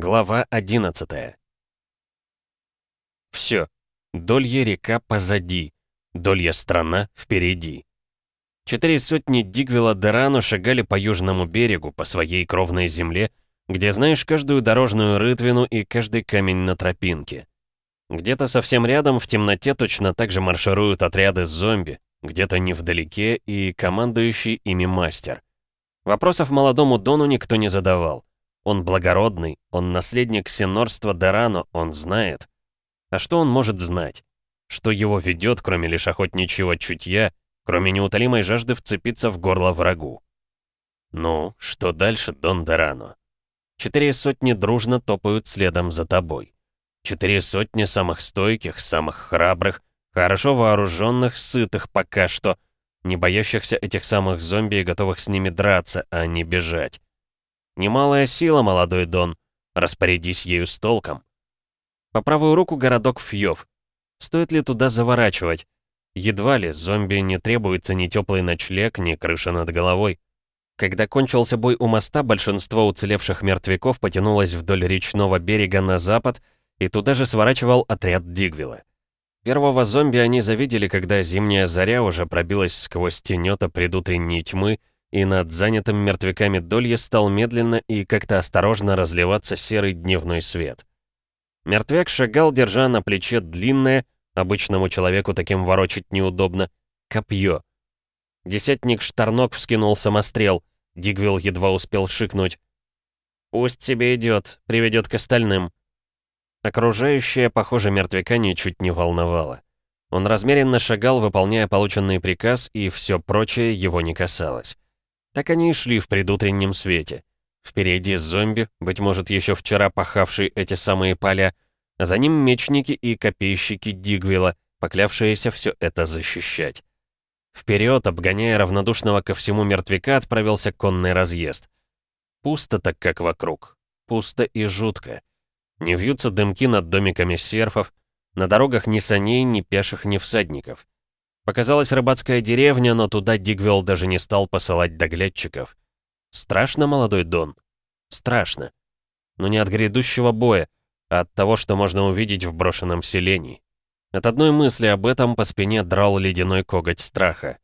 Глава 11 Все. Долья река позади. Долья страна впереди. Четыре сотни Дигвела Дерану шагали по южному берегу, по своей кровной земле, где знаешь каждую дорожную рытвину и каждый камень на тропинке. Где-то совсем рядом в темноте точно так же маршируют отряды зомби, где-то невдалеке и командующий ими мастер. Вопросов молодому Дону никто не задавал. Он благородный, он наследник сенорства Дерано, он знает. А что он может знать? Что его ведет, кроме лишь охотничьего чутья, кроме неутолимой жажды вцепиться в горло врагу? Ну, что дальше, Дон Дерано? Четыре сотни дружно топают следом за тобой. Четыре сотни самых стойких, самых храбрых, хорошо вооруженных, сытых пока что, не боящихся этих самых зомби и готовых с ними драться, а не бежать. Немалая сила, молодой Дон. Распорядись ею с толком. По правую руку городок Фьев. Стоит ли туда заворачивать? Едва ли, зомби не требуется ни теплый ночлег, ни крыша над головой. Когда кончился бой у моста, большинство уцелевших мертвяков потянулось вдоль речного берега на запад, и туда же сворачивал отряд Дигвилла. Первого зомби они завидели, когда зимняя заря уже пробилась сквозь тенета предутренней тьмы, и над занятым мертвяками долье стал медленно и как-то осторожно разливаться серый дневной свет. Мертвяк шагал, держа на плече длинное, обычному человеку таким ворочать неудобно, копье. Десятник Штарнок вскинул самострел, Дигвилл едва успел шикнуть. «Пусть себе идет, приведет к остальным». Окружающее, похоже, мертвяка ничуть не волновало. Он размеренно шагал, выполняя полученный приказ, и все прочее его не касалось. Так они и шли в предутреннем свете. Впереди зомби, быть может, еще вчера пахавший эти самые поля, а за ним мечники и копейщики Дигвила, поклявшиеся все это защищать. Вперед, обгоняя равнодушного ко всему мертвяка, отправился конный разъезд. Пусто так, как вокруг. Пусто и жутко. Не вьются дымки над домиками серфов, на дорогах ни саней, ни пеших, ни всадников. Показалась рыбацкая деревня, но туда Дигвелл даже не стал посылать доглядчиков. Страшно, молодой Дон? Страшно. Но не от грядущего боя, а от того, что можно увидеть в брошенном селении. От одной мысли об этом по спине драл ледяной коготь страха.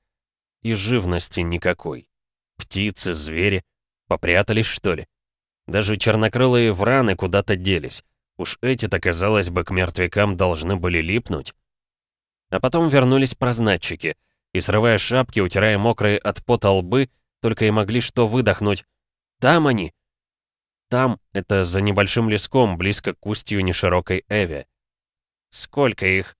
И живности никакой. Птицы, звери. Попрятались, что ли? Даже чернокрылые враны куда-то делись. Уж эти-то, казалось бы, к мертвякам должны были липнуть. А потом вернулись прознатчики, и, срывая шапки, утирая мокрые от пота лбы, только и могли что выдохнуть. «Там они!» «Там» — это за небольшим леском, близко к устью неширокой Эве. «Сколько их?»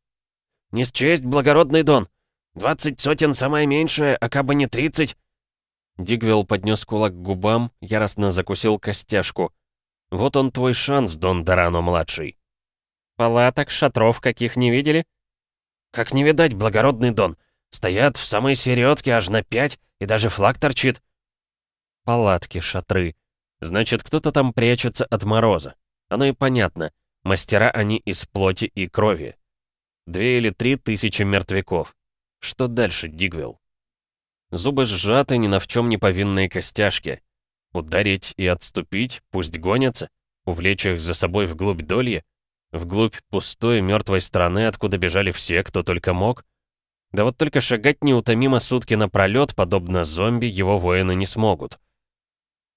«Не счесть, благородный Дон! Двадцать сотен самое меньшее, а кабы не тридцать!» Дигвелл поднес кулак к губам, яростно закусил костяшку. «Вот он твой шанс, Дон Дорано-младший». «Палаток, шатров каких не видели?» «Как не видать, благородный Дон! Стоят в самой середке аж на пять, и даже флаг торчит!» Палатки, шатры. Значит, кто-то там прячется от мороза. Оно и понятно. Мастера они из плоти и крови. Две или три тысячи мертвяков. Что дальше, Дигвилл? Зубы сжаты, ни на в чем не повинные костяшки. Ударить и отступить, пусть гонятся? Увлечь их за собой вглубь долья? Вглубь пустой мертвой страны, откуда бежали все, кто только мог? Да вот только шагать неутомимо сутки напролет, подобно зомби, его воины не смогут.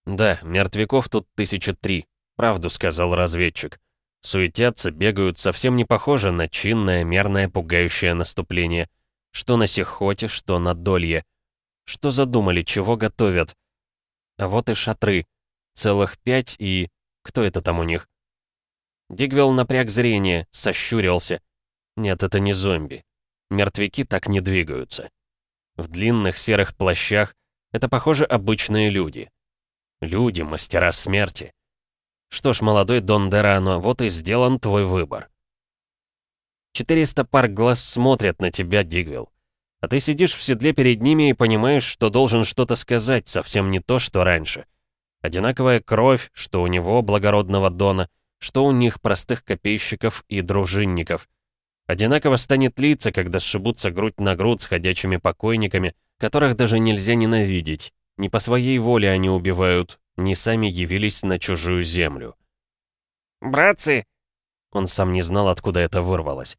Да, мертвяков тут тысяча три, правду сказал разведчик. Суетятся, бегают, совсем не похоже на чинное, мерное, пугающее наступление. Что на Сихоте, что на Долье. Что задумали, чего готовят? А вот и шатры. Целых пять и... Кто это там у них? Дигвелл напряг зрение, сощурился. Нет, это не зомби. Мертвяки так не двигаются. В длинных серых плащах это, похоже, обычные люди. Люди, мастера смерти. Что ж, молодой Дон Дерано, вот и сделан твой выбор. 400 пар глаз смотрят на тебя, Дигвилл. А ты сидишь в седле перед ними и понимаешь, что должен что-то сказать, совсем не то, что раньше. Одинаковая кровь, что у него, благородного Дона, что у них, простых копейщиков и дружинников. Одинаково станет лица, когда сшибутся грудь на грудь с ходячими покойниками, которых даже нельзя ненавидеть. Не по своей воле они убивают, не сами явились на чужую землю. братцы!» Он сам не знал, откуда это вырвалось.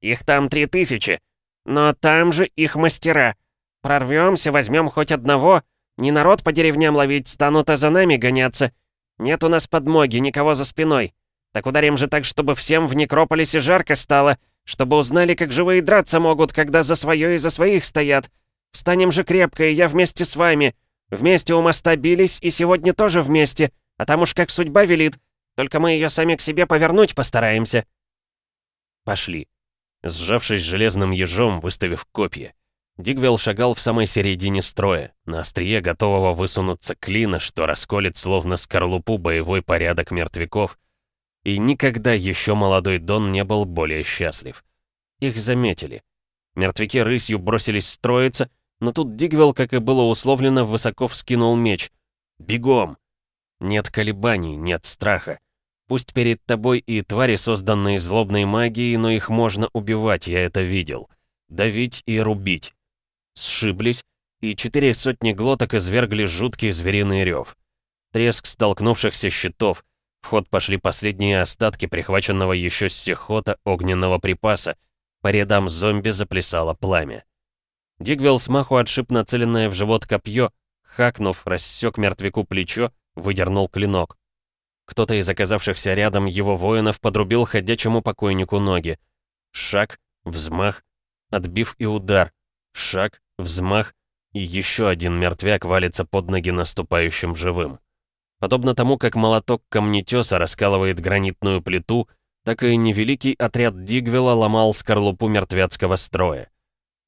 «Их там три тысячи, но там же их мастера. Прорвемся, возьмем хоть одного. Не народ по деревням ловить станут, а за нами гоняться. Нет у нас подмоги, никого за спиной. Так ударим же так, чтобы всем в Некрополисе жарко стало, чтобы узнали, как живые драться могут, когда за свое и за своих стоят. Встанем же крепко, и я вместе с вами. Вместе у моста бились, и сегодня тоже вместе. А там уж как судьба велит. Только мы ее сами к себе повернуть постараемся. Пошли. Сжавшись железным ежом, выставив копья. Дигвелл шагал в самой середине строя, на острие готового высунуться клина, что расколет словно скорлупу боевой порядок мертвяков. И никогда еще молодой Дон не был более счастлив. Их заметили. Мертвяки рысью бросились строиться, но тут Дигвелл, как и было условлено, высоко вскинул меч. «Бегом!» Нет колебаний, нет страха. Пусть перед тобой и твари, созданные злобной магией, но их можно убивать, я это видел. Давить и рубить сшиблись, и четыре сотни глоток извергли жуткий звериный рев. Треск столкнувшихся щитов. В ход пошли последние остатки прихваченного еще с сехота огненного припаса. По рядам зомби заплясало пламя. Дигвелл смаху отшиб нацеленное в живот копье, хакнув, рассек мертвяку плечо, выдернул клинок. Кто-то из оказавшихся рядом его воинов подрубил ходячему покойнику ноги. Шаг, взмах, отбив и удар. Шаг, взмах, и еще один мертвяк валится под ноги наступающим живым. Подобно тому, как молоток камнетеса раскалывает гранитную плиту, так и невеликий отряд Дигвела ломал скорлупу мертвяцкого строя.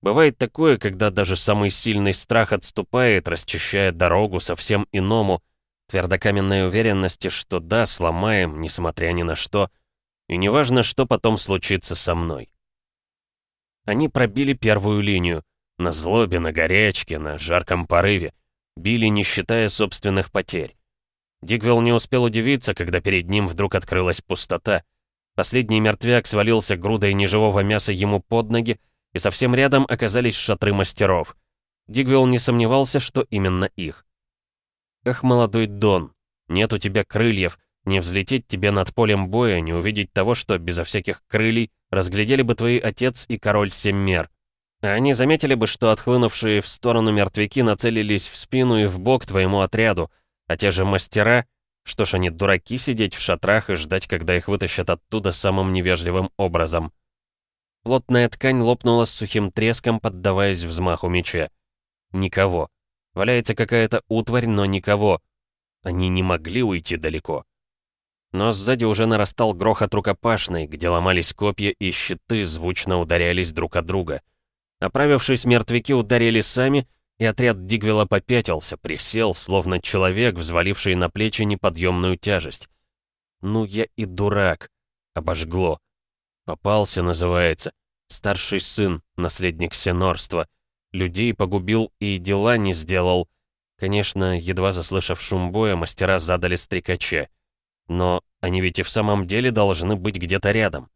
Бывает такое, когда даже самый сильный страх отступает, расчищая дорогу совсем иному, твердокаменной уверенности, что да, сломаем, несмотря ни на что, и неважно, что потом случится со мной. Они пробили первую линию, на злобе, на горячке, на жарком порыве. Били, не считая собственных потерь. Дигвелл не успел удивиться, когда перед ним вдруг открылась пустота. Последний мертвяк свалился грудой неживого мяса ему под ноги, и совсем рядом оказались шатры мастеров. Дигвелл не сомневался, что именно их. «Эх, молодой Дон, нет у тебя крыльев, не взлететь тебе над полем боя, не увидеть того, что безо всяких крылей разглядели бы твои отец и король Семмер. Они заметили бы, что отхлынувшие в сторону мертвяки нацелились в спину и в бок твоему отряду, а те же мастера, что ж они дураки сидеть в шатрах и ждать, когда их вытащат оттуда самым невежливым образом. Плотная ткань лопнула с сухим треском, поддаваясь взмаху меча. Никого. Валяется какая-то утварь, но никого. Они не могли уйти далеко. Но сзади уже нарастал грохот рукопашной, где ломались копья и щиты, звучно ударялись друг от друга — Оправившись, мертвяки ударили сами, и отряд Дигвела попятился, присел, словно человек, взваливший на плечи неподъемную тяжесть. «Ну я и дурак!» — обожгло. «Попался, называется. Старший сын, наследник сенорства. Людей погубил и дела не сделал. Конечно, едва заслышав шум боя, мастера задали стрекача. Но они ведь и в самом деле должны быть где-то рядом.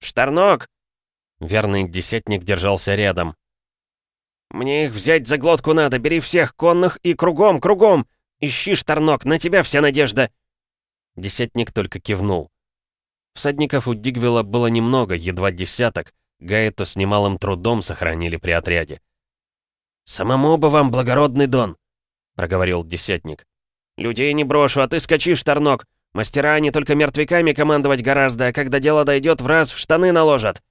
«Штарнок!» Верный десятник держался рядом. «Мне их взять за глотку надо, бери всех конных и кругом, кругом! Ищи, Штарнок, на тебя вся надежда!» Десятник только кивнул. Всадников у Дигвела было немного, едва десяток. Гаэту с немалым трудом сохранили при отряде. «Самому бы вам, благородный Дон!» — проговорил десятник. «Людей не брошу, а ты скачи, Штарнок! Мастера они только мертвяками командовать гораздо, а когда дело дойдет, в раз в штаны наложат!»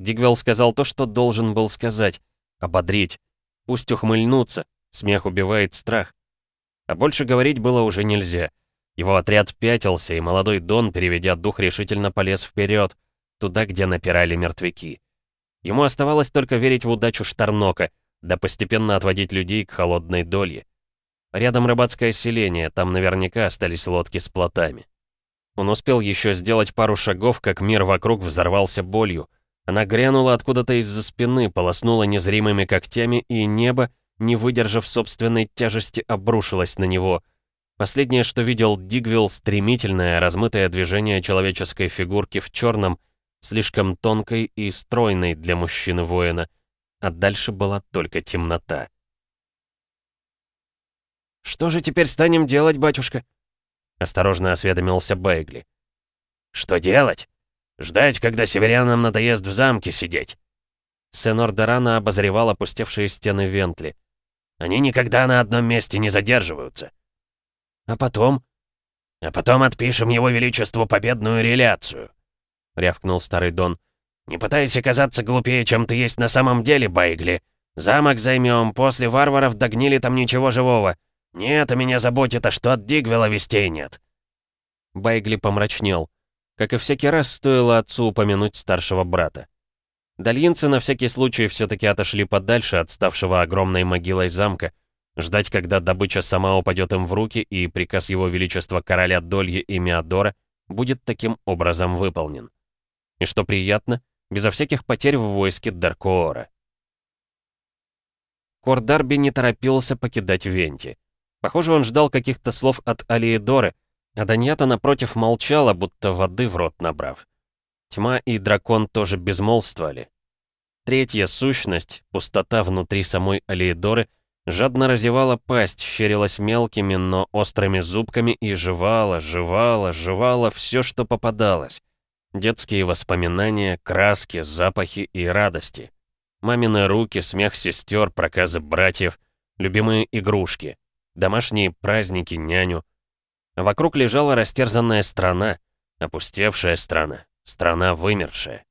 Дигвелл сказал то, что должен был сказать. Ободрить. Пусть ухмыльнутся. Смех убивает страх. А больше говорить было уже нельзя. Его отряд пятился, и молодой Дон, переведя дух, решительно полез вперед, туда, где напирали мертвяки. Ему оставалось только верить в удачу Штарнока, да постепенно отводить людей к холодной долье. Рядом рыбацкое селение, там наверняка остались лодки с плотами. Он успел еще сделать пару шагов, как мир вокруг взорвался болью — она грянула откуда-то из-за спины, полоснула незримыми когтями, и небо, не выдержав собственной тяжести, обрушилось на него. Последнее, что видел Дигвилл, стремительное, размытое движение человеческой фигурки в черном, слишком тонкой и стройной для мужчины-воина, а дальше была только темнота. «Что же теперь станем делать, батюшка?» Осторожно осведомился Байгли. «Что делать? Ждать, когда северянам надоест в замке сидеть?» Сенор Дорана обозревал опустевшие стены Вентли. «Они никогда на одном месте не задерживаются». «А потом?» «А потом отпишем его величеству победную реляцию», — рявкнул старый Дон. «Не пытайся казаться глупее, чем ты есть на самом деле, Байгли. Замок займем, после варваров догнили там ничего живого. Нет, а меня заботит, а что от Дигвела вестей нет». Байгли помрачнел. Как и всякий раз, стоило отцу упомянуть старшего брата. Дальинцы на всякий случай все-таки отошли подальше от ставшего огромной могилой замка, ждать, когда добыча сама упадет им в руки, и приказ его величества короля Дольи и Миадора будет таким образом выполнен. И что приятно, безо всяких потерь в войске Даркоора. Кордарби не торопился покидать Венти. Похоже, он ждал каких-то слов от Алиедоры, а Даньята, напротив, молчала, будто воды в рот набрав. Тьма и дракон тоже безмолвствовали. Третья сущность, пустота внутри самой Алиедоры, жадно разевала пасть, щерилась мелкими, но острыми зубками и жевала, жевала, жевала все, что попадалось. Детские воспоминания, краски, запахи и радости. Мамины руки, смех сестер, проказы братьев, любимые игрушки, домашние праздники, няню. Вокруг лежала растерзанная страна, опустевшая страна, Страна вымершая.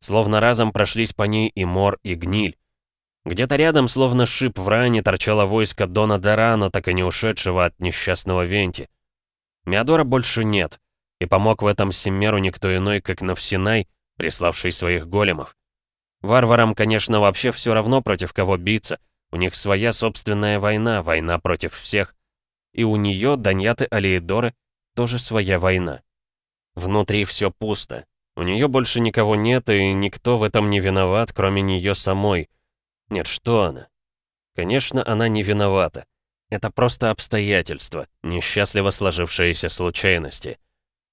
Словно разом прошлись по ней и мор, и гниль. Где-то рядом, словно шип в ране, торчало войско Дона Дорано, так и не ушедшего от несчастного Венти. Миадора больше нет, и помог в этом Семеру никто иной, как Навсинай, приславший своих големов. Варварам, конечно, вообще все равно против кого биться, у них своя собственная война, война против всех. И у нее, Даньяты Алиедоры, тоже своя война. Внутри все пусто, у нее больше никого нет, и никто в этом не виноват, кроме нее самой. Нет, что она? Конечно, она не виновата. Это просто обстоятельства, несчастливо сложившиеся случайности.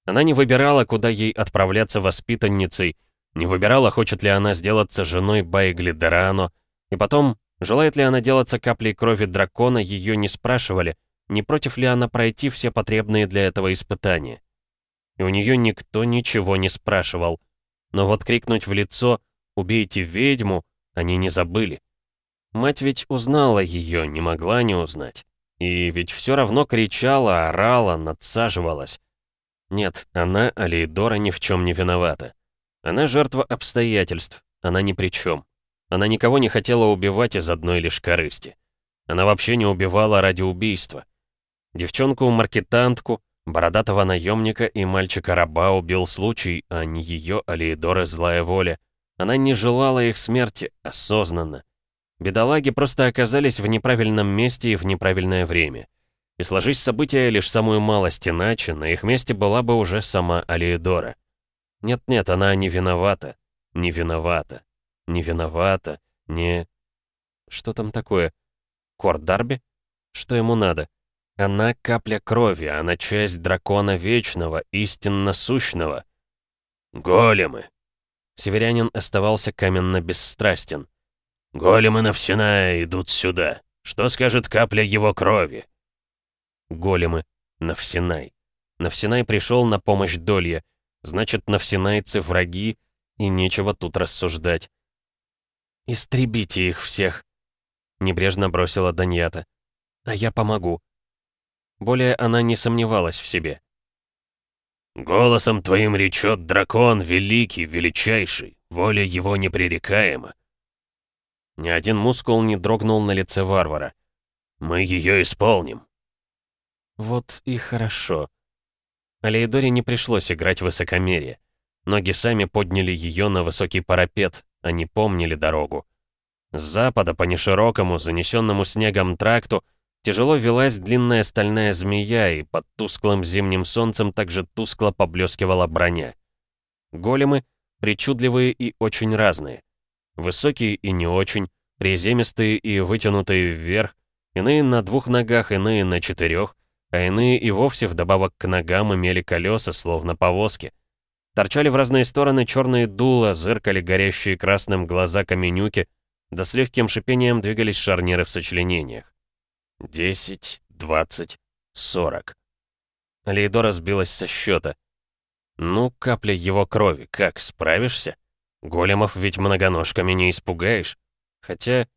Она не выбирала, куда ей отправляться воспитанницей, не выбирала, хочет ли она сделаться женой Байгли Дерано, и потом, желает ли она делаться каплей крови дракона, ее не спрашивали, не против ли она пройти все потребные для этого испытания и у нее никто ничего не спрашивал. Но вот крикнуть в лицо «Убейте ведьму!» они не забыли. Мать ведь узнала ее, не могла не узнать. И ведь все равно кричала, орала, надсаживалась. Нет, она, Алейдора, ни в чем не виновата. Она жертва обстоятельств, она ни при чем. Она никого не хотела убивать из одной лишь корысти. Она вообще не убивала ради убийства. Девчонку-маркетантку, Бородатого наемника и мальчика-раба убил случай, а не ее Алиедоры злая воля. Она не желала их смерти осознанно. Бедолаги просто оказались в неправильном месте и в неправильное время. И сложись события лишь самую малость иначе, на их месте была бы уже сама Алиедора. Нет-нет, она не виновата. Не виновата. Не виновата. Не... Что там такое? Корт Дарби? Что ему надо? Она капля крови, она часть дракона вечного, истинно сущного. Големы. Северянин оставался каменно бесстрастен. Големы Навсиная идут сюда. Что скажет капля его крови? Големы. Навсинай. Навсинай пришел на помощь Долье. Значит, навсинайцы враги, и нечего тут рассуждать. «Истребите их всех!» Небрежно бросила Даньята. «А я помогу. Более она не сомневалась в себе. «Голосом твоим речет дракон, великий, величайший, воля его непререкаема». Ни один мускул не дрогнул на лице варвара. «Мы ее исполним». Вот и хорошо. Алейдоре не пришлось играть высокомерие. Ноги сами подняли ее на высокий парапет, они помнили дорогу. С запада по неширокому, занесенному снегом тракту Тяжело велась длинная стальная змея, и под тусклым зимним солнцем также тускло поблескивала броня. Големы причудливые и очень разные. Высокие и не очень, приземистые и вытянутые вверх, иные на двух ногах, иные на четырех, а иные и вовсе вдобавок к ногам имели колеса, словно повозки. Торчали в разные стороны черные дула, зыркали горящие красным глаза каменюки, да с легким шипением двигались шарниры в сочленениях. Десять, двадцать, сорок. Алейдора сбилась со счета. Ну, капля его крови, как, справишься? Големов ведь многоножками не испугаешь. Хотя,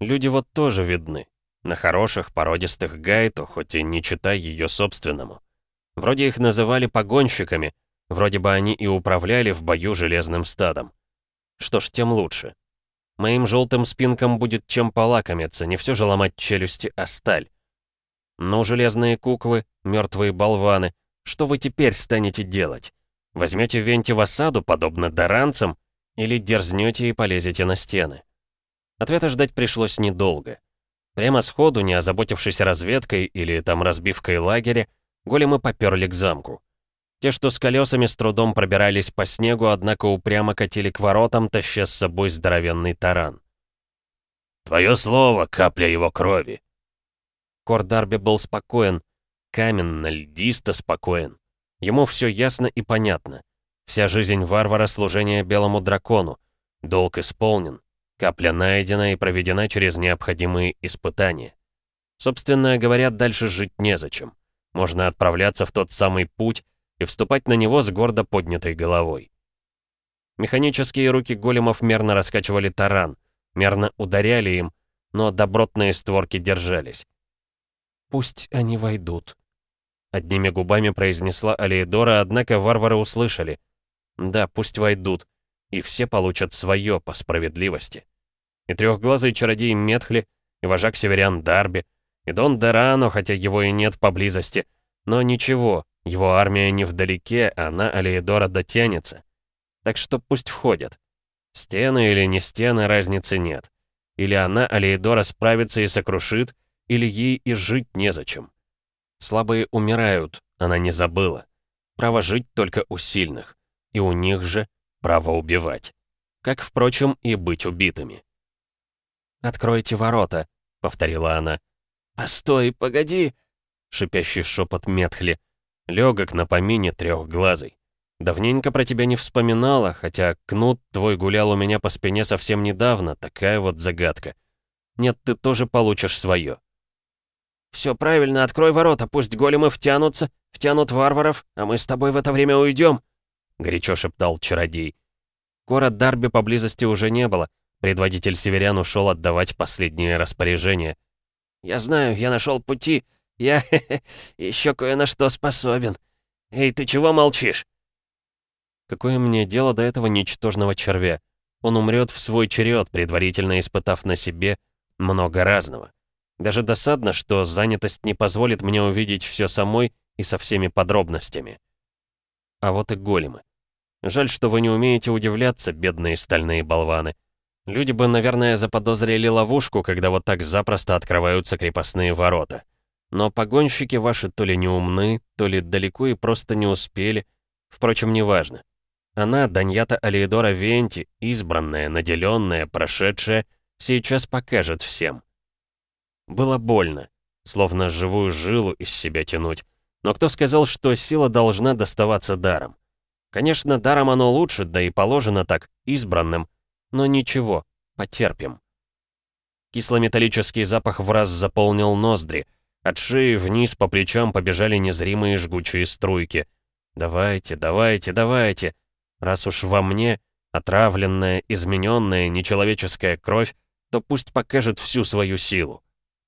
люди вот тоже видны. На хороших, породистых гайту, хоть и не читай ее собственному. Вроде их называли погонщиками, вроде бы они и управляли в бою железным стадом. Что ж, тем лучше. Моим желтым спинкам будет чем полакомиться, не все же ломать челюсти, а сталь. Ну, железные куклы, мертвые болваны, что вы теперь станете делать? Возьмете Венти в осаду, подобно даранцам, или дерзнете и полезете на стены? Ответа ждать пришлось недолго. Прямо сходу, не озаботившись разведкой или там разбивкой лагеря, големы поперли к замку. Те, что с колесами с трудом пробирались по снегу, однако упрямо катили к воротам, таща с собой здоровенный таран. «Твое слово, капля его крови!» Кор Дарби был спокоен, каменно, льдисто спокоен. Ему все ясно и понятно. Вся жизнь варвара — служение белому дракону. Долг исполнен, Капля найдена и проведена через необходимые испытания. Собственно говоря, дальше жить незачем. Можно отправляться в тот самый путь и вступать на него с гордо поднятой головой. Механические руки големов мерно раскачивали таран, мерно ударяли им, но добротные створки держались. «Пусть они войдут», — одними губами произнесла Алеидора, однако варвары услышали. «Да, пусть войдут, и все получат свое по справедливости» и трехглазый чародей Метхли, и вожак северян Дарби, и Дон Дерано, хотя его и нет поблизости. Но ничего, его армия не вдалеке, а на Алиедора дотянется. Так что пусть входят. Стены или не стены, разницы нет. Или она, Алиедора, справится и сокрушит, или ей и жить незачем. Слабые умирают, она не забыла. Право жить только у сильных. И у них же право убивать. Как, впрочем, и быть убитыми. «Откройте ворота», — повторила она. «Постой, погоди!» — шипящий шепот Метхли. Легок на помине трехглазый. Давненько про тебя не вспоминала, хотя кнут твой гулял у меня по спине совсем недавно, такая вот загадка. Нет, ты тоже получишь свое. «Все правильно, открой ворота, пусть големы втянутся, втянут варваров, а мы с тобой в это время уйдем», — горячо шептал чародей. Город Дарби поблизости уже не было, Предводитель северян ушел отдавать последние распоряжения. «Я знаю, я нашел пути. Я еще кое на что способен. Эй, ты чего молчишь?» Какое мне дело до этого ничтожного червя? Он умрет в свой черед, предварительно испытав на себе много разного. Даже досадно, что занятость не позволит мне увидеть все самой и со всеми подробностями. А вот и големы. Жаль, что вы не умеете удивляться, бедные стальные болваны. Люди бы, наверное, заподозрили ловушку, когда вот так запросто открываются крепостные ворота. Но погонщики ваши то ли не умны, то ли далеко и просто не успели. Впрочем, неважно. Она, Даньята Алиедора Венти, избранная, наделенная, прошедшая, сейчас покажет всем. Было больно, словно живую жилу из себя тянуть. Но кто сказал, что сила должна доставаться даром? Конечно, даром оно лучше, да и положено так, избранным, но ничего, потерпим. Кислометаллический запах в раз заполнил ноздри. От шеи вниз по плечам побежали незримые жгучие струйки. «Давайте, давайте, давайте!» Раз уж во мне отравленная, измененная, нечеловеческая кровь, то пусть покажет всю свою силу.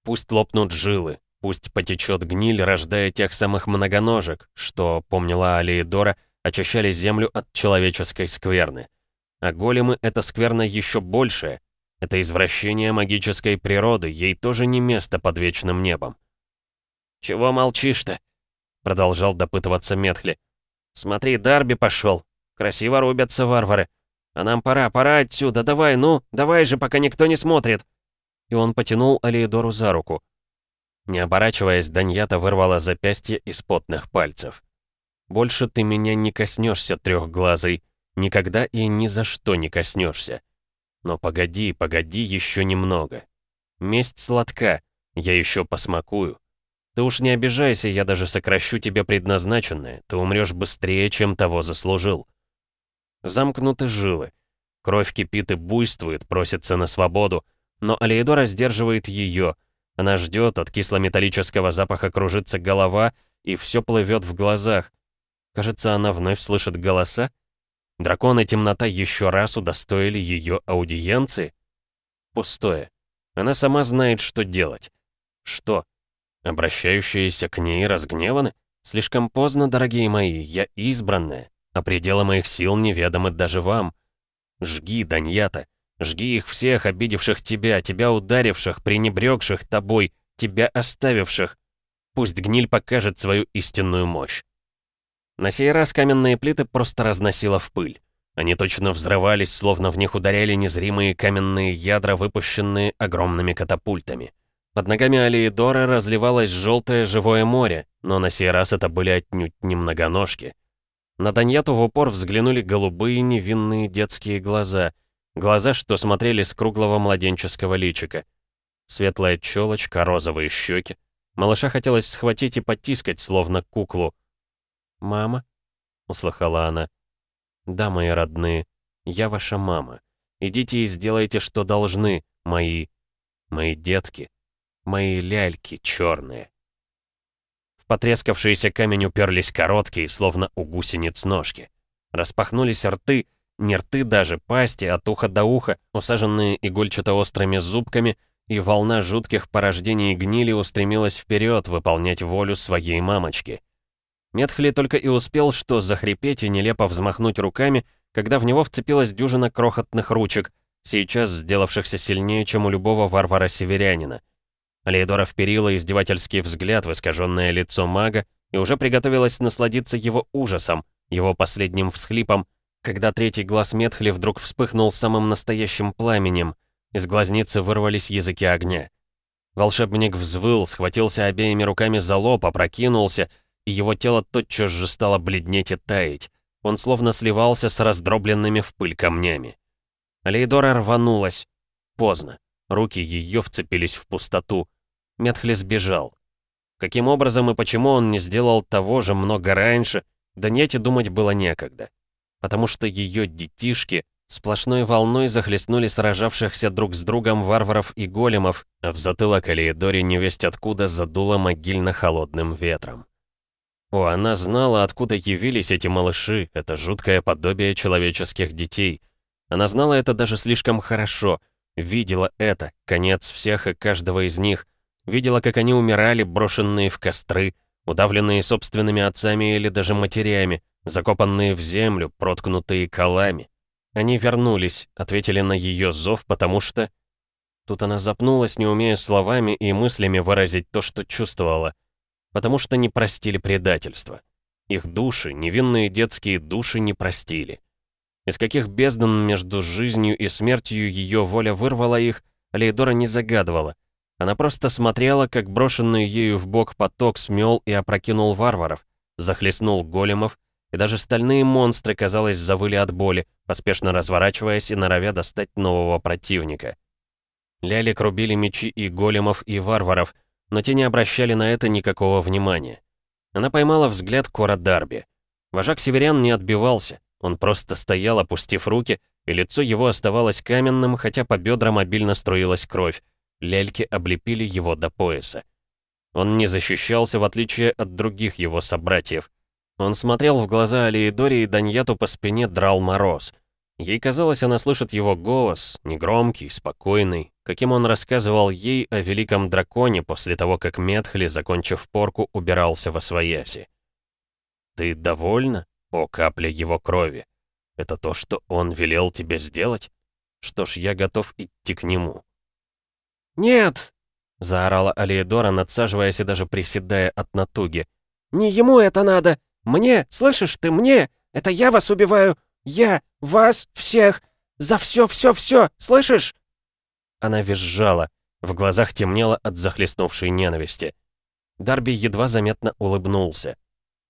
Пусть лопнут жилы, пусть потечет гниль, рождая тех самых многоножек, что, помнила Алиедора, очищали землю от человеческой скверны. А големы — это скверно еще большее. Это извращение магической природы, ей тоже не место под вечным небом. «Чего молчишь-то?» — продолжал допытываться Метхли. «Смотри, Дарби пошел. Красиво рубятся варвары. А нам пора, пора отсюда, давай, ну, давай же, пока никто не смотрит!» И он потянул Алиедору за руку. Не оборачиваясь, Даньята вырвала запястье из потных пальцев. «Больше ты меня не коснешься, трехглазый. Никогда и ни за что не коснешься. Но погоди, погоди еще немного. Месть сладка, я еще посмакую. Ты уж не обижайся, я даже сокращу тебе предназначенное. Ты умрешь быстрее, чем того заслужил. Замкнуты жилы. Кровь кипит и буйствует, просится на свободу. Но Алеидора сдерживает ее. Она ждет, от кислометаллического запаха кружится голова, и все плывет в глазах. Кажется, она вновь слышит голоса. Дракон и темнота еще раз удостоили ее аудиенции. Пустое. Она сама знает, что делать. Что? Обращающиеся к ней разгневаны? Слишком поздно, дорогие мои, я избранная, а пределы моих сил неведомы даже вам. Жги, Даньята, жги их всех, обидевших тебя, тебя ударивших, пренебрегших тобой, тебя оставивших. Пусть гниль покажет свою истинную мощь. На сей раз каменные плиты просто разносило в пыль. Они точно взрывались, словно в них ударяли незримые каменные ядра, выпущенные огромными катапультами. Под ногами Алиедора разливалось желтое живое море, но на сей раз это были отнюдь не многоножки. На Даньяту в упор взглянули голубые невинные детские глаза, глаза, что смотрели с круглого младенческого личика. Светлая челочка, розовые щеки. Малыша хотелось схватить и потискать, словно куклу. «Мама?» — услыхала она. «Да, мои родные, я ваша мама. Идите и сделайте, что должны, мои... мои детки, мои ляльки черные». В потрескавшийся камень уперлись короткие, словно у гусениц ножки. Распахнулись рты, не рты даже, пасти от уха до уха, усаженные игольчато-острыми зубками, и волна жутких порождений гнили устремилась вперед выполнять волю своей мамочки — Метхли только и успел что захрипеть и нелепо взмахнуть руками, когда в него вцепилась дюжина крохотных ручек, сейчас сделавшихся сильнее, чем у любого варвара-северянина. Алейдора вперила издевательский взгляд в искаженное лицо мага и уже приготовилась насладиться его ужасом, его последним всхлипом, когда третий глаз Метхли вдруг вспыхнул самым настоящим пламенем. Из глазницы вырвались языки огня. Волшебник взвыл, схватился обеими руками за лоб, опрокинулся — и его тело тотчас же стало бледнеть и таять. Он словно сливался с раздробленными в пыль камнями. Лейдора рванулась. Поздно. Руки ее вцепились в пустоту. Метхли сбежал. Каким образом и почему он не сделал того же много раньше, да и думать было некогда. Потому что ее детишки сплошной волной захлестнули сражавшихся друг с другом варваров и големов, а в затылок Алиэдоре невесть откуда задуло могильно-холодным ветром. О, она знала, откуда явились эти малыши, это жуткое подобие человеческих детей. Она знала это даже слишком хорошо, видела это, конец всех и каждого из них, видела, как они умирали, брошенные в костры, удавленные собственными отцами или даже матерями, закопанные в землю, проткнутые колами. Они вернулись, ответили на ее зов, потому что... Тут она запнулась, не умея словами и мыслями выразить то, что чувствовала потому что не простили предательства. Их души, невинные детские души, не простили. Из каких бездн между жизнью и смертью ее воля вырвала их, Лейдора не загадывала. Она просто смотрела, как брошенный ею в бок поток смел и опрокинул варваров, захлестнул големов, и даже стальные монстры, казалось, завыли от боли, поспешно разворачиваясь и норовя достать нового противника. Лялик рубили мечи и големов, и варваров, но те не обращали на это никакого внимания. Она поймала взгляд Кора Дарби. Вожак северян не отбивался, он просто стоял, опустив руки, и лицо его оставалось каменным, хотя по бедрам обильно струилась кровь. Ляльки облепили его до пояса. Он не защищался, в отличие от других его собратьев. Он смотрел в глаза Алиидори, и Даньяту по спине драл мороз. Ей казалось, она слышит его голос, негромкий, спокойный, каким он рассказывал ей о великом драконе после того, как Метхли, закончив порку, убирался во свояси. «Ты довольна, о капля его крови? Это то, что он велел тебе сделать? Что ж, я готов идти к нему». «Нет!» — заорала Алиедора, надсаживаясь и даже приседая от натуги. «Не ему это надо! Мне! Слышишь ты, мне! Это я вас убиваю! Я! Вас! Всех! За все-все-все! Слышишь?» Она визжала. В глазах темнело от захлестнувшей ненависти. Дарби едва заметно улыбнулся.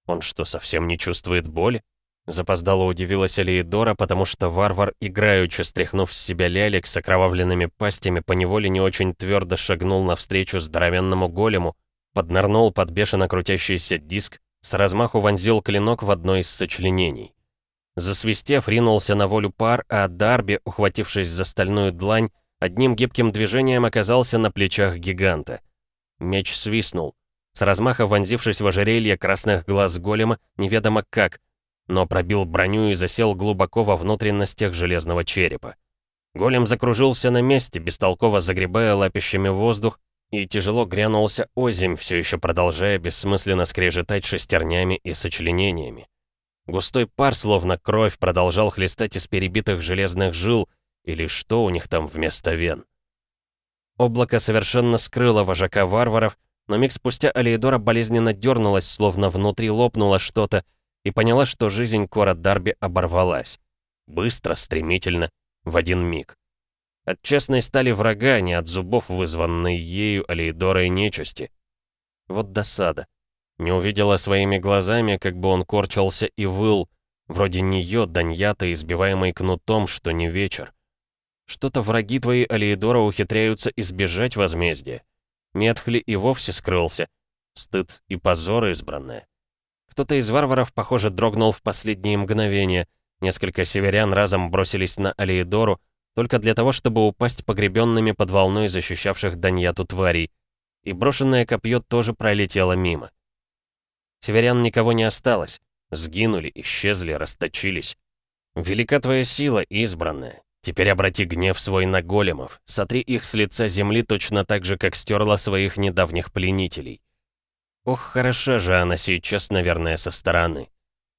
Он что, совсем не чувствует боли? Запоздало удивилась Алиедора, потому что варвар, играючи стряхнув с себя лялек с окровавленными пастями, поневоле не очень твердо шагнул навстречу здоровенному голему, поднырнул под бешено крутящийся диск, с размаху вонзил клинок в одно из сочленений. Засвистев, ринулся на волю пар, а Дарби, ухватившись за стальную длань, одним гибким движением оказался на плечах гиганта. Меч свистнул. с размаха вонзившись в ожерелье красных глаз голема, неведомо как, но пробил броню и засел глубоко во внутренностях железного черепа. Голем закружился на месте, бестолково загребая лапищами воздух, и тяжело грянулся озимь, все еще продолжая бессмысленно скрежетать шестернями и сочленениями. Густой пар, словно кровь, продолжал хлестать из перебитых железных жил, или что у них там вместо вен. Облако совершенно скрыло вожака варваров, но миг спустя Алиедора болезненно дернулась, словно внутри лопнуло что-то, и поняла, что жизнь Кора Дарби оборвалась. Быстро, стремительно, в один миг. От честной стали врага, не от зубов, вызванной ею Алиедорой нечисти. Вот досада. Не увидела своими глазами, как бы он корчился и выл, вроде нее, Даньята, избиваемой кнутом, что не вечер. Что-то враги твои, Алиедора, ухитряются избежать возмездия. Метхли и вовсе скрылся. Стыд и позор избранное. Кто-то из варваров, похоже, дрогнул в последние мгновения. Несколько северян разом бросились на Алиедору, только для того, чтобы упасть погребенными под волной защищавших Даньяту тварей. И брошенное копье тоже пролетело мимо. Северян никого не осталось. Сгинули, исчезли, расточились. Велика твоя сила, избранная. Теперь обрати гнев свой на големов, сотри их с лица земли точно так же, как стерла своих недавних пленителей. Ох, хороша же она сейчас, наверное, со стороны.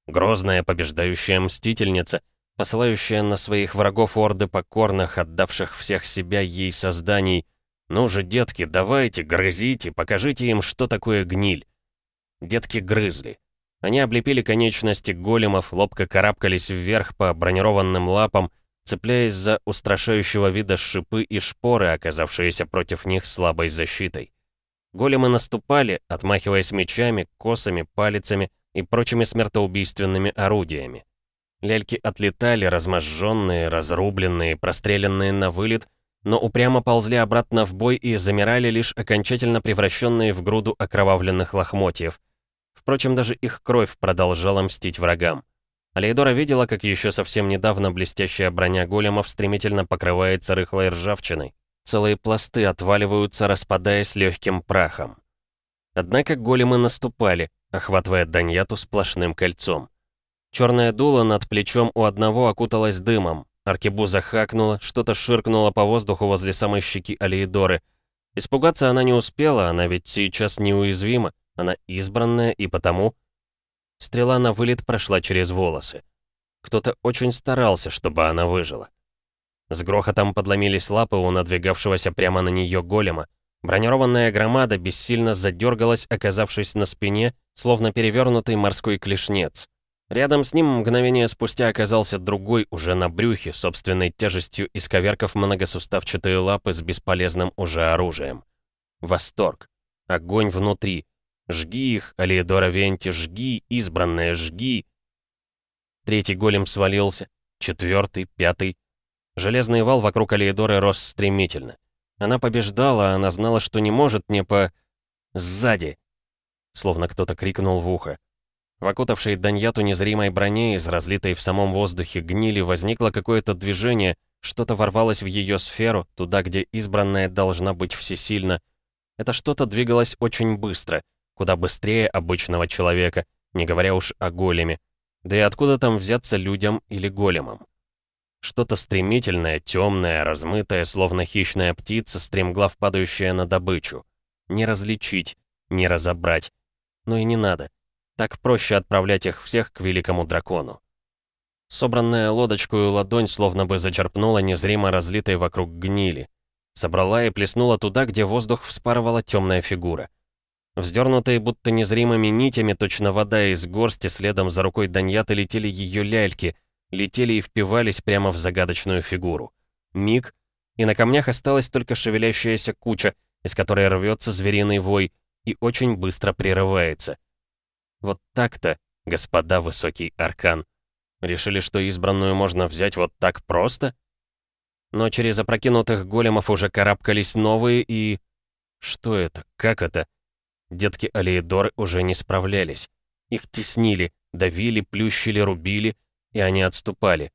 Грозная побеждающая мстительница, посылающая на своих врагов орды покорных, отдавших всех себя ей созданий. Ну же, детки, давайте, грызите, покажите им, что такое гниль. Детки грызли. Они облепили конечности големов, лобко карабкались вверх по бронированным лапам, цепляясь за устрашающего вида шипы и шпоры, оказавшиеся против них слабой защитой. Големы наступали, отмахиваясь мечами, косами, палицами и прочими смертоубийственными орудиями. Ляльки отлетали, разможженные, разрубленные, простреленные на вылет, но упрямо ползли обратно в бой и замирали лишь окончательно превращенные в груду окровавленных лохмотьев. Впрочем, даже их кровь продолжала мстить врагам. Алейдора видела, как еще совсем недавно блестящая броня големов стремительно покрывается рыхлой ржавчиной. Целые пласты отваливаются, распадаясь легким прахом. Однако големы наступали, охватывая Даньяту сплошным кольцом. Черное дуло над плечом у одного окуталось дымом. Аркебуза хакнула, что-то ширкнуло по воздуху возле самой щеки Алиедоры. Испугаться она не успела, она ведь сейчас неуязвима, она избранная и потому Стрела на вылет прошла через волосы. Кто-то очень старался, чтобы она выжила. С грохотом подломились лапы у надвигавшегося прямо на нее голема. Бронированная громада бессильно задергалась, оказавшись на спине, словно перевернутый морской клешнец. Рядом с ним мгновение спустя оказался другой, уже на брюхе, собственной тяжестью исковеркав многосуставчатые лапы с бесполезным уже оружием. Восторг. Огонь внутри. Жги их, Алиедора Венти, жги, избранная, жги. Третий голем свалился, четвертый, пятый. Железный вал вокруг Алиедоры рос стремительно. Она побеждала, она знала, что не может не по... Сзади! Словно кто-то крикнул в ухо. В окутавшей Даньяту незримой броне из разлитой в самом воздухе гнили возникло какое-то движение, что-то ворвалось в ее сферу, туда, где избранная должна быть всесильна. Это что-то двигалось очень быстро — куда быстрее обычного человека, не говоря уж о големе. Да и откуда там взяться людям или големам? Что-то стремительное, темное, размытое, словно хищная птица, стремглав падающая на добычу. Не различить, не разобрать. Но и не надо. Так проще отправлять их всех к великому дракону. Собранная лодочкую ладонь словно бы зачерпнула незримо разлитой вокруг гнили. Собрала и плеснула туда, где воздух вспарывала темная фигура. Вздернутые будто незримыми нитями, точно вода из горсти, следом за рукой Даньята летели ее ляльки, летели и впивались прямо в загадочную фигуру. Миг, и на камнях осталась только шевелящаяся куча, из которой рвется звериный вой и очень быстро прерывается. Вот так-то, господа высокий аркан. Решили, что избранную можно взять вот так просто? Но через опрокинутых големов уже карабкались новые и... Что это? Как это? Детки Алиедоры уже не справлялись. Их теснили, давили, плющили, рубили, и они отступали.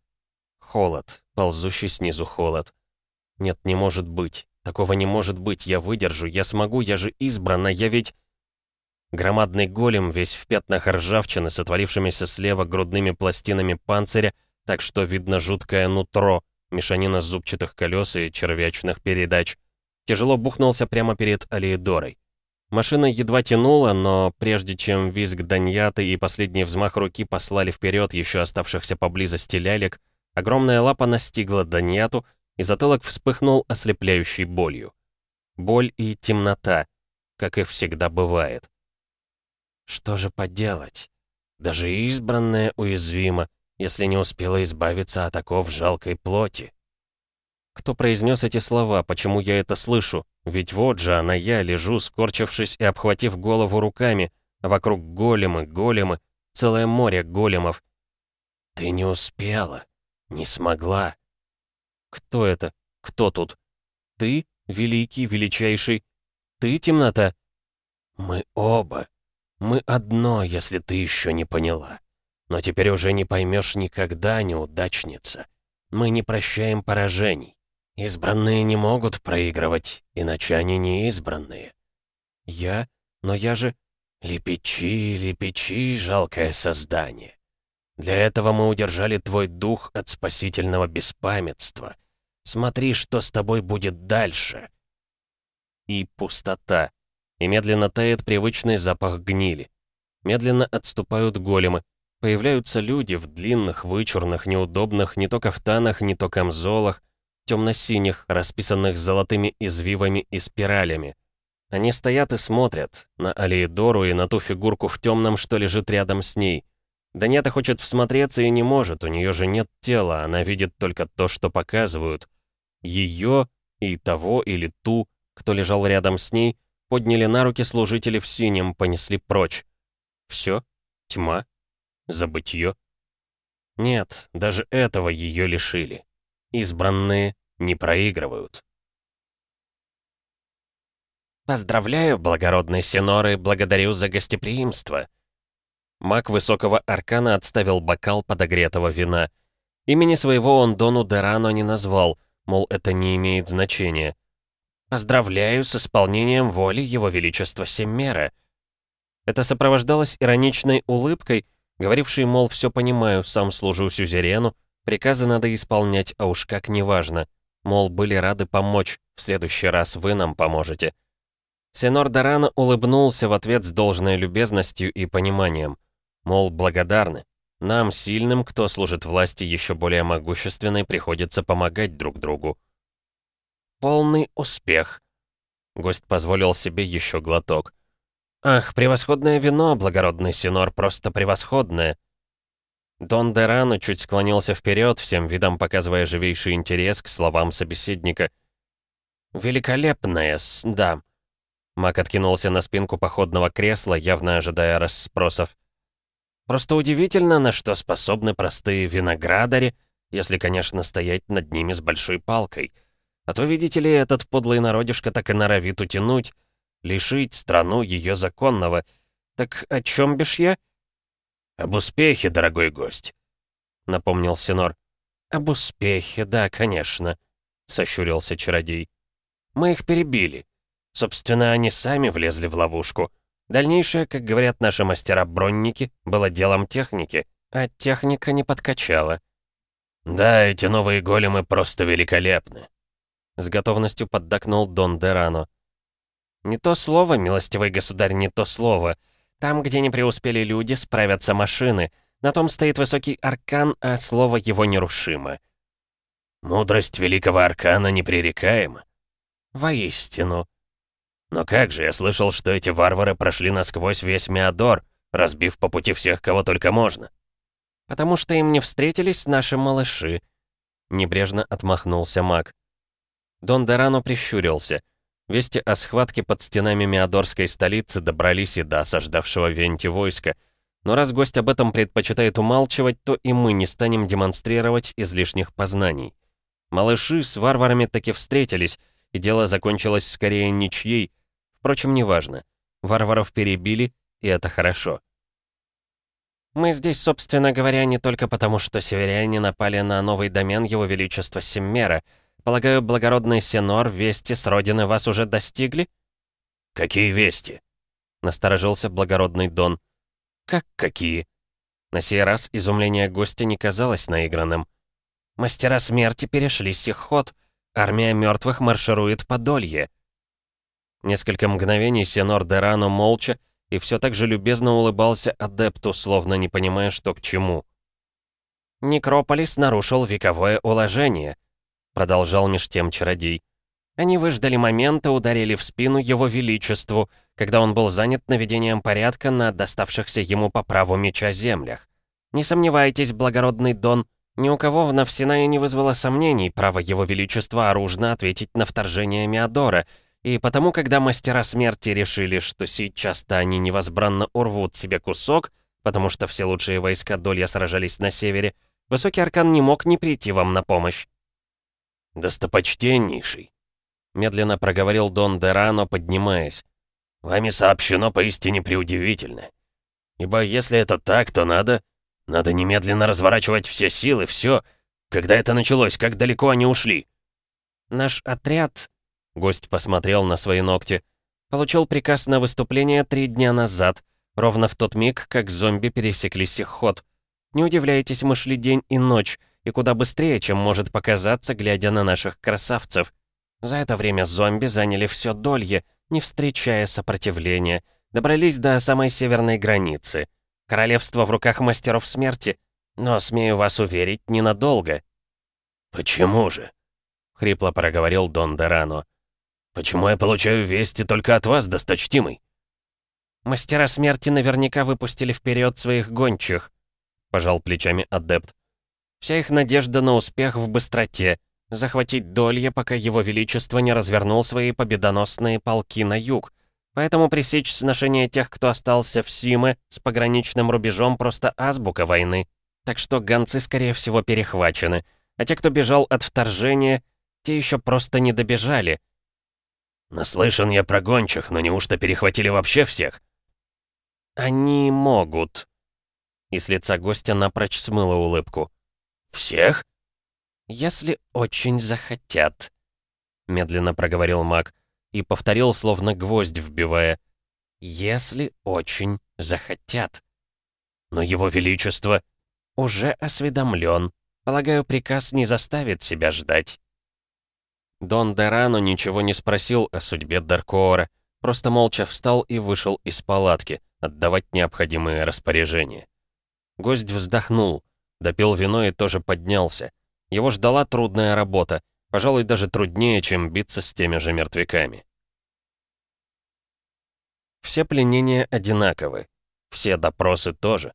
Холод, ползущий снизу холод. Нет, не может быть. Такого не может быть. Я выдержу, я смогу, я же избрана, я ведь... Громадный голем, весь в пятнах ржавчины, с отвалившимися слева грудными пластинами панциря, так что видно жуткое нутро, мешанина зубчатых колес и червячных передач. Тяжело бухнулся прямо перед Алиедорой. Машина едва тянула, но прежде чем визг Даньяты и последний взмах руки послали вперед еще оставшихся поблизости лялек, огромная лапа настигла Даньяту, и затылок вспыхнул ослепляющей болью. Боль и темнота, как и всегда бывает. Что же поделать? Даже избранная уязвима, если не успела избавиться от оков жалкой плоти. Кто произнес эти слова, почему я это слышу? Ведь вот же она я, лежу, скорчившись и обхватив голову руками, вокруг големы, големы, целое море големов. Ты не успела, не смогла. Кто это? Кто тут? Ты, великий, величайший? Ты, темнота? Мы оба. Мы одно, если ты еще не поняла. Но теперь уже не поймешь никогда, неудачница. Мы не прощаем поражений. Избранные не могут проигрывать, иначе они не избранные. Я? Но я же... Лепечи, лепечи, жалкое создание. Для этого мы удержали твой дух от спасительного беспамятства. Смотри, что с тобой будет дальше. И пустота. И медленно тает привычный запах гнили. Медленно отступают големы. Появляются люди в длинных, вычурных, неудобных не то кафтанах, не то камзолах, темно-синих, расписанных золотыми извивами и спиралями. Они стоят и смотрят на Алиедору и на ту фигурку в темном, что лежит рядом с ней. Данята хочет всмотреться и не может, у нее же нет тела, она видит только то, что показывают. Ее и того или ту, кто лежал рядом с ней, подняли на руки служители в синем, понесли прочь. Все? Тьма? Забытье? Нет, даже этого ее лишили. Избранные не проигрывают. «Поздравляю, благородный Синоры, благодарю за гостеприимство!» Маг высокого аркана отставил бокал подогретого вина. Имени своего он Дону Дерано не назвал, мол, это не имеет значения. «Поздравляю с исполнением воли Его Величества Семмера!» Это сопровождалось ироничной улыбкой, говорившей, мол, все понимаю, сам служу сюзерену, приказы надо исполнять, а уж как неважно. Мол, были рады помочь, в следующий раз вы нам поможете. Сенор Дорано улыбнулся в ответ с должной любезностью и пониманием. Мол, благодарны. Нам, сильным, кто служит власти еще более могущественной, приходится помогать друг другу. Полный успех. Гость позволил себе еще глоток. «Ах, превосходное вино, благородный Синор, просто превосходное!» Дон Дерано чуть склонился вперед, всем видом показывая живейший интерес к словам собеседника. «Великолепное, да». Мак откинулся на спинку походного кресла, явно ожидая расспросов. «Просто удивительно, на что способны простые виноградари, если, конечно, стоять над ними с большой палкой. А то, видите ли, этот подлый народишко так и норовит утянуть, лишить страну ее законного. Так о чем бишь я?» «Об успехе, дорогой гость», — напомнил Синор. «Об успехе, да, конечно», — сощурился чародей. «Мы их перебили. Собственно, они сами влезли в ловушку. Дальнейшее, как говорят наши мастера-бронники, было делом техники, а техника не подкачала». «Да, эти новые големы просто великолепны», — с готовностью поддакнул Дон Дерано. «Не то слово, милостивый государь, не то слово. Там, где не преуспели люди, справятся машины. На том стоит высокий аркан, а слово его нерушимо. Мудрость великого аркана непререкаема. Воистину. Но как же, я слышал, что эти варвары прошли насквозь весь Меодор, разбив по пути всех, кого только можно. Потому что им не встретились наши малыши. Небрежно отмахнулся маг. Дон Дорано прищурился. Вести о схватке под стенами Миадорской столицы добрались и до осаждавшего Венти войска. Но раз гость об этом предпочитает умалчивать, то и мы не станем демонстрировать излишних познаний. Малыши с варварами таки встретились, и дело закончилось скорее ничьей. Впрочем, неважно. Варваров перебили, и это хорошо. Мы здесь, собственно говоря, не только потому, что северяне напали на новый домен Его Величества Семмера — Полагаю, благородный Сенор, вести с родины вас уже достигли?» «Какие вести?» — насторожился благородный Дон. «Как какие?» На сей раз изумление гостя не казалось наигранным. «Мастера смерти перешли сихот. Армия мертвых марширует по долье». Несколько мгновений Сенор Дерано молча и все так же любезно улыбался адепту, словно не понимая, что к чему. «Некрополис нарушил вековое уложение», — продолжал меж тем чародей. «Они выждали момента, ударили в спину его величеству, когда он был занят наведением порядка на доставшихся ему по праву меча землях. Не сомневайтесь, благородный Дон, ни у кого в Навсинае не вызвало сомнений право его величества оружно ответить на вторжение Миадора, и потому, когда мастера смерти решили, что сейчас-то они невозбранно урвут себе кусок, потому что все лучшие войска Долья сражались на севере, Высокий Аркан не мог не прийти вам на помощь. «Достопочтеннейший», — медленно проговорил Дон Дерано, поднимаясь. «Вами сообщено поистине преудивительно. Ибо если это так, то надо... Надо немедленно разворачивать все силы, все. Когда это началось, как далеко они ушли?» «Наш отряд...» — гость посмотрел на свои ногти. «Получил приказ на выступление три дня назад, ровно в тот миг, как зомби пересекли сихот. Не удивляйтесь, мы шли день и ночь, и куда быстрее, чем может показаться, глядя на наших красавцев. За это время зомби заняли все долье, не встречая сопротивления, добрались до самой северной границы. Королевство в руках мастеров смерти, но, смею вас уверить, ненадолго. «Почему же?» — хрипло проговорил Дон Дерано. «Почему я получаю вести только от вас, досточтимый?» «Мастера смерти наверняка выпустили вперед своих гончих», — пожал плечами адепт. «Вся их надежда на успех в быстроте, захватить Долье, пока его величество не развернул свои победоносные полки на юг. Поэтому пресечь сношение тех, кто остался в Симе, с пограничным рубежом просто азбука войны. Так что гонцы, скорее всего, перехвачены. А те, кто бежал от вторжения, те еще просто не добежали». «Наслышан я про гончих, но неужто перехватили вообще всех?» «Они могут», и с лица гостя напрочь смыло улыбку. «Всех?» «Если очень захотят», — медленно проговорил маг и повторил, словно гвоздь вбивая. «Если очень захотят». «Но его величество...» «Уже осведомлен. Полагаю, приказ не заставит себя ждать». Дон Дерано ничего не спросил о судьбе Даркоора, просто молча встал и вышел из палатки, отдавать необходимые распоряжения. Гость вздохнул, допил вино и тоже поднялся. Его ждала трудная работа, пожалуй, даже труднее, чем биться с теми же мертвяками. Все пленения одинаковы. Все допросы тоже.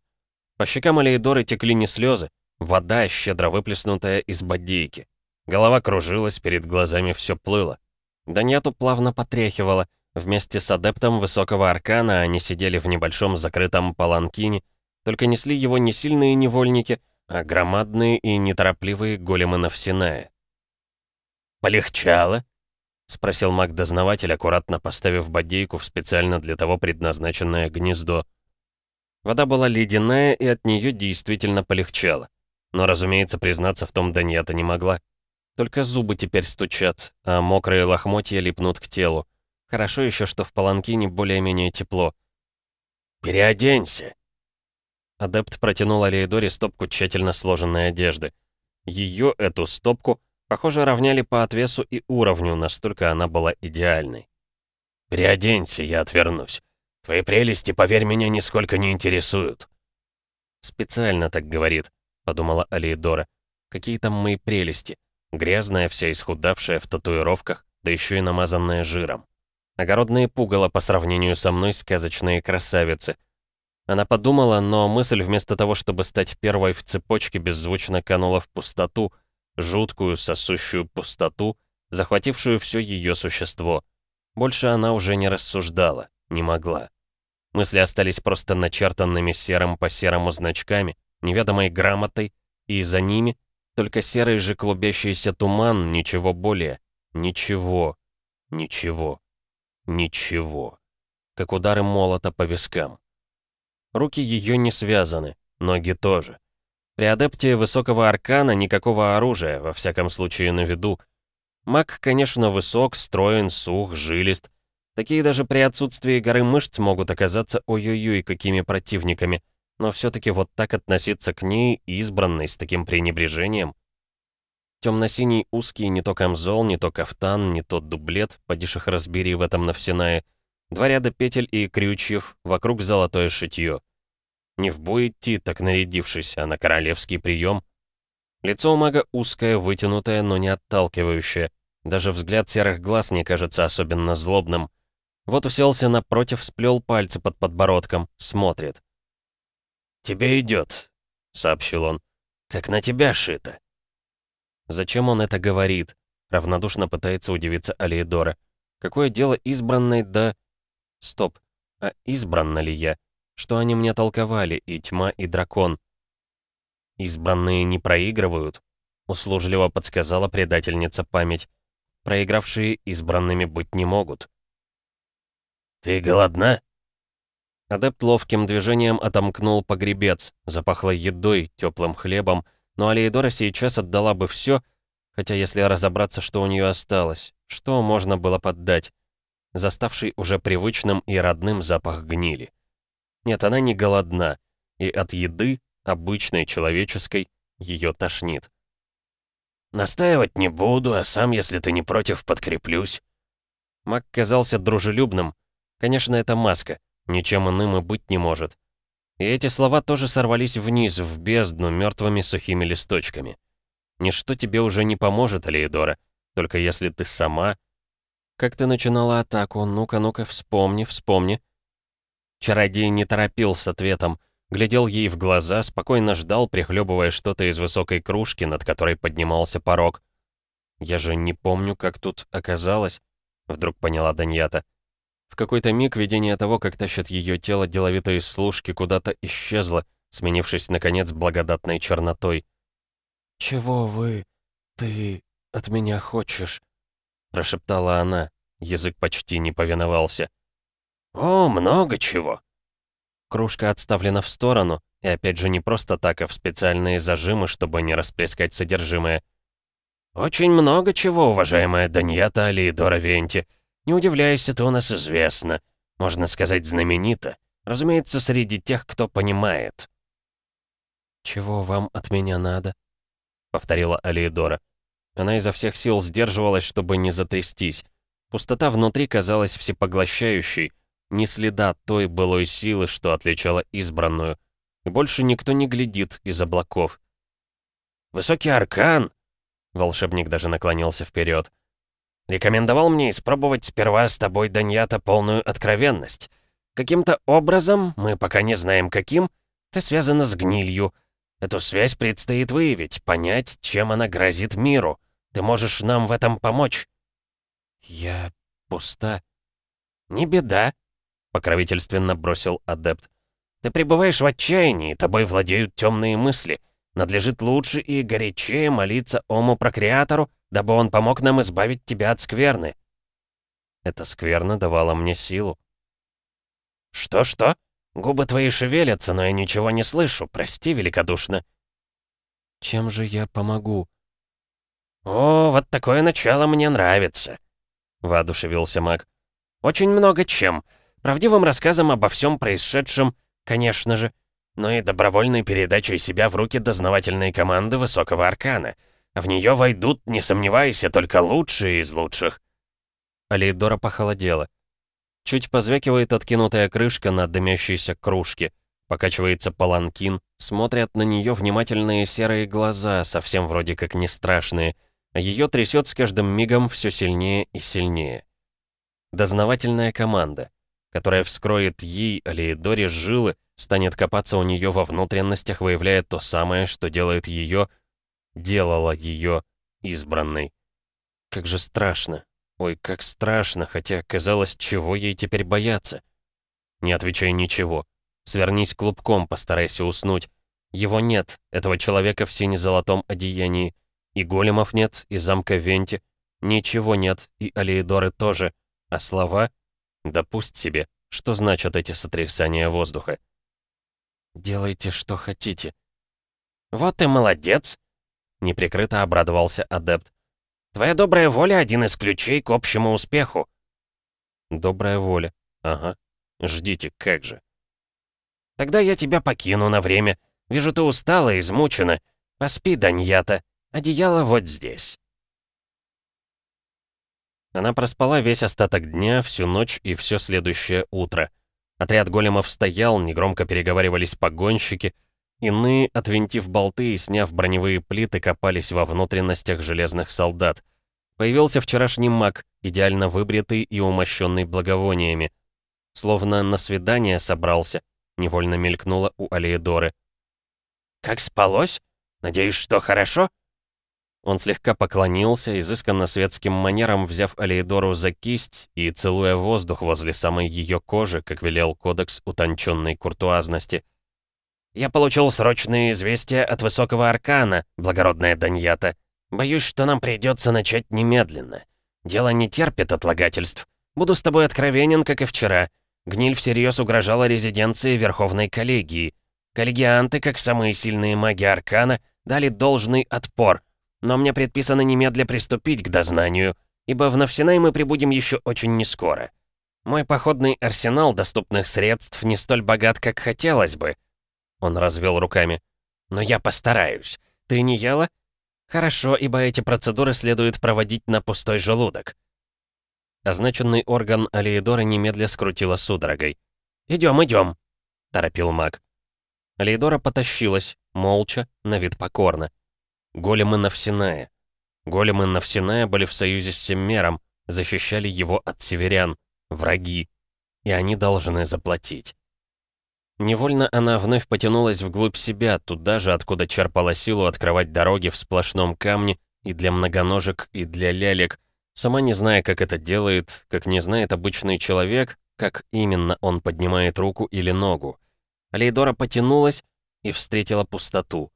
По щекам Алейдоры текли не слезы, вода, щедро выплеснутая из бодейки. Голова кружилась, перед глазами все плыло. Даньяту плавно потряхивала. Вместе с адептом высокого аркана они сидели в небольшом закрытом паланкине, только несли его не сильные невольники, а громадные и неторопливые големы Навсиная. «Полегчало?» — спросил маг-дознаватель, аккуратно поставив бодейку в специально для того предназначенное гнездо. Вода была ледяная, и от нее действительно полегчало. Но, разумеется, признаться в том Даньята не могла. Только зубы теперь стучат, а мокрые лохмотья липнут к телу. Хорошо еще, что в паланкине более-менее тепло. «Переоденься!» Адепт протянул Алиэдоре стопку тщательно сложенной одежды. Ее, эту стопку, похоже, равняли по отвесу и уровню, настолько она была идеальной. «Переоденься, я отвернусь. Твои прелести, поверь меня, нисколько не интересуют». «Специально так говорит», — подумала Алиэдора. «Какие там мои прелести? Грязная, вся исхудавшая в татуировках, да еще и намазанная жиром. Огородные пугало по сравнению со мной сказочные красавицы, она подумала, но мысль вместо того, чтобы стать первой в цепочке, беззвучно канула в пустоту, жуткую сосущую пустоту, захватившую все ее существо. Больше она уже не рассуждала, не могла. Мысли остались просто начертанными серым по серому значками, неведомой грамотой, и за ними только серый же клубящийся туман, ничего более. Ничего. Ничего. Ничего. Как удары молота по вискам. Руки ее не связаны, ноги тоже. При адепте высокого аркана никакого оружия, во всяком случае на виду. Маг, конечно, высок, строен, сух, жилист. Такие даже при отсутствии горы мышц могут оказаться ой-ой-ой какими противниками, но все таки вот так относиться к ней, избранной, с таким пренебрежением. Темно-синий узкий не то камзол, не то кафтан, не то дублет, подишь их разбери в этом навсеная, два ряда петель и крючьев, вокруг золотое шитье. Не в бой идти, так нарядившись, а на королевский прием. Лицо у мага узкое, вытянутое, но не отталкивающее. Даже взгляд серых глаз не кажется особенно злобным. Вот уселся напротив, сплел пальцы под подбородком, смотрит. «Тебе идет», — сообщил он, — «как на тебя шито». Зачем он это говорит? Равнодушно пытается удивиться Алиедора. Какое дело избранной да... Стоп, а избранна ли я? Что они мне толковали, и тьма, и дракон? Избранные не проигрывают, услужливо подсказала предательница память. Проигравшие избранными быть не могут. «Ты голодна?» Адепт ловким движением отомкнул погребец, запахло едой, теплым хлебом, но Алиедора сейчас отдала бы все, хотя если разобраться, что у нее осталось, что можно было поддать, заставший уже привычным и родным запах гнили. Нет, она не голодна, и от еды, обычной человеческой, ее тошнит. «Настаивать не буду, а сам, если ты не против, подкреплюсь». Мак казался дружелюбным. Конечно, это маска, ничем иным и быть не может. И эти слова тоже сорвались вниз, в бездну, мертвыми сухими листочками. Ничто тебе уже не поможет, Алиедора, только если ты сама... Как ты начинала атаку? Ну-ка, ну-ка, вспомни, вспомни. Чародей не торопил с ответом, глядел ей в глаза, спокойно ждал, прихлебывая что-то из высокой кружки, над которой поднимался порог. «Я же не помню, как тут оказалось», — вдруг поняла Даньята. В какой-то миг видение того, как тащат ее тело деловитые служки, куда-то исчезло, сменившись, наконец, благодатной чернотой. «Чего вы... ты... от меня хочешь?» Прошептала она. Язык почти не повиновался. «О, много чего!» Кружка отставлена в сторону, и опять же не просто так, а в специальные зажимы, чтобы не расплескать содержимое. «Очень много чего, уважаемая Даньята Алиедора Венти. Не удивляйся, это у нас известно. Можно сказать, знаменито. Разумеется, среди тех, кто понимает». «Чего вам от меня надо?» — повторила Алиедора. Она изо всех сил сдерживалась, чтобы не затрястись. Пустота внутри казалась всепоглощающей, ни следа той былой силы, что отличала избранную. И больше никто не глядит из облаков. «Высокий аркан!» Волшебник даже наклонился вперед. Рекомендовал мне испробовать сперва с тобой, Даньята, полную откровенность. Каким-то образом, мы пока не знаем каким, ты связана с гнилью. Эту связь предстоит выявить, понять, чем она грозит миру. Ты можешь нам в этом помочь?» «Я пуста». «Не беда», — покровительственно бросил адепт. «Ты пребываешь в отчаянии, тобой владеют темные мысли. Надлежит лучше и горячее молиться Ому Прокреатору, дабы он помог нам избавить тебя от скверны». Эта скверна давала мне силу. «Что-что? Губы твои шевелятся, но я ничего не слышу. Прости великодушно». «Чем же я помогу?» «О, вот такое начало мне нравится», — воодушевился маг. «Очень много чем. Правдивым рассказом обо всем происшедшем, конечно же, но и добровольной передачей себя в руки дознавательной команды Высокого Аркана. В нее войдут, не сомневайся, только лучшие из лучших». Алейдора похолодела. Чуть позвякивает откинутая крышка на дымящейся кружке. Покачивается паланкин, смотрят на нее внимательные серые глаза, совсем вроде как не страшные, ее трясет с каждым мигом все сильнее и сильнее. Дознавательная команда, которая вскроет ей, Алиэдоре, жилы, станет копаться у нее во внутренностях, выявляя то самое, что делает ее делала ее избранной. Как же страшно. Ой, как страшно, хотя, казалось, чего ей теперь бояться? Не отвечай ничего. Свернись клубком, постарайся уснуть. Его нет, этого человека в сине-золотом одеянии. И големов нет, и замка Венти. Ничего нет, и Алиедоры тоже. А слова? Да пусть себе. Что значат эти сотрясания воздуха? «Делайте, что хотите». «Вот и молодец!» Неприкрыто обрадовался адепт. «Твоя добрая воля — один из ключей к общему успеху». Добрая воля. Ага. Ждите, как же. Тогда я тебя покину на время. Вижу, ты устала измучена. Поспи, Даньята. Одеяло вот здесь. Она проспала весь остаток дня, всю ночь и все следующее утро. Отряд големов стоял, негромко переговаривались погонщики. Иные, отвинтив болты и сняв броневые плиты, копались во внутренностях железных солдат. Появился вчерашний маг, идеально выбритый и умощенный благовониями. Словно на свидание собрался, невольно мелькнуло у Алиедоры. «Как спалось? Надеюсь, что хорошо?» Он слегка поклонился, изысканно светским манером взяв Алиедору за кисть и целуя воздух возле самой ее кожи, как велел кодекс утонченной куртуазности. «Я получил срочные известия от высокого аркана, благородная Даньята. Боюсь, что нам придется начать немедленно. Дело не терпит отлагательств. Буду с тобой откровенен, как и вчера. Гниль всерьез угрожала резиденции Верховной коллегии. Коллегианты, как самые сильные маги аркана, дали должный отпор, но мне предписано немедля приступить к дознанию, ибо в Навсинай мы прибудем еще очень нескоро. Мой походный арсенал доступных средств не столь богат, как хотелось бы. Он развел руками. Но я постараюсь. Ты не ела? Хорошо, ибо эти процедуры следует проводить на пустой желудок. Означенный орган Алиедора немедля скрутила судорогой. «Идем, идем», — торопил маг. Алиедора потащилась, молча, на вид покорно. Големы Навсиная. Големы Навсиная были в союзе с Семмером, защищали его от северян, враги. И они должны заплатить. Невольно она вновь потянулась вглубь себя, туда же, откуда черпала силу открывать дороги в сплошном камне и для многоножек, и для лялек, сама не зная, как это делает, как не знает обычный человек, как именно он поднимает руку или ногу. Алейдора потянулась и встретила пустоту.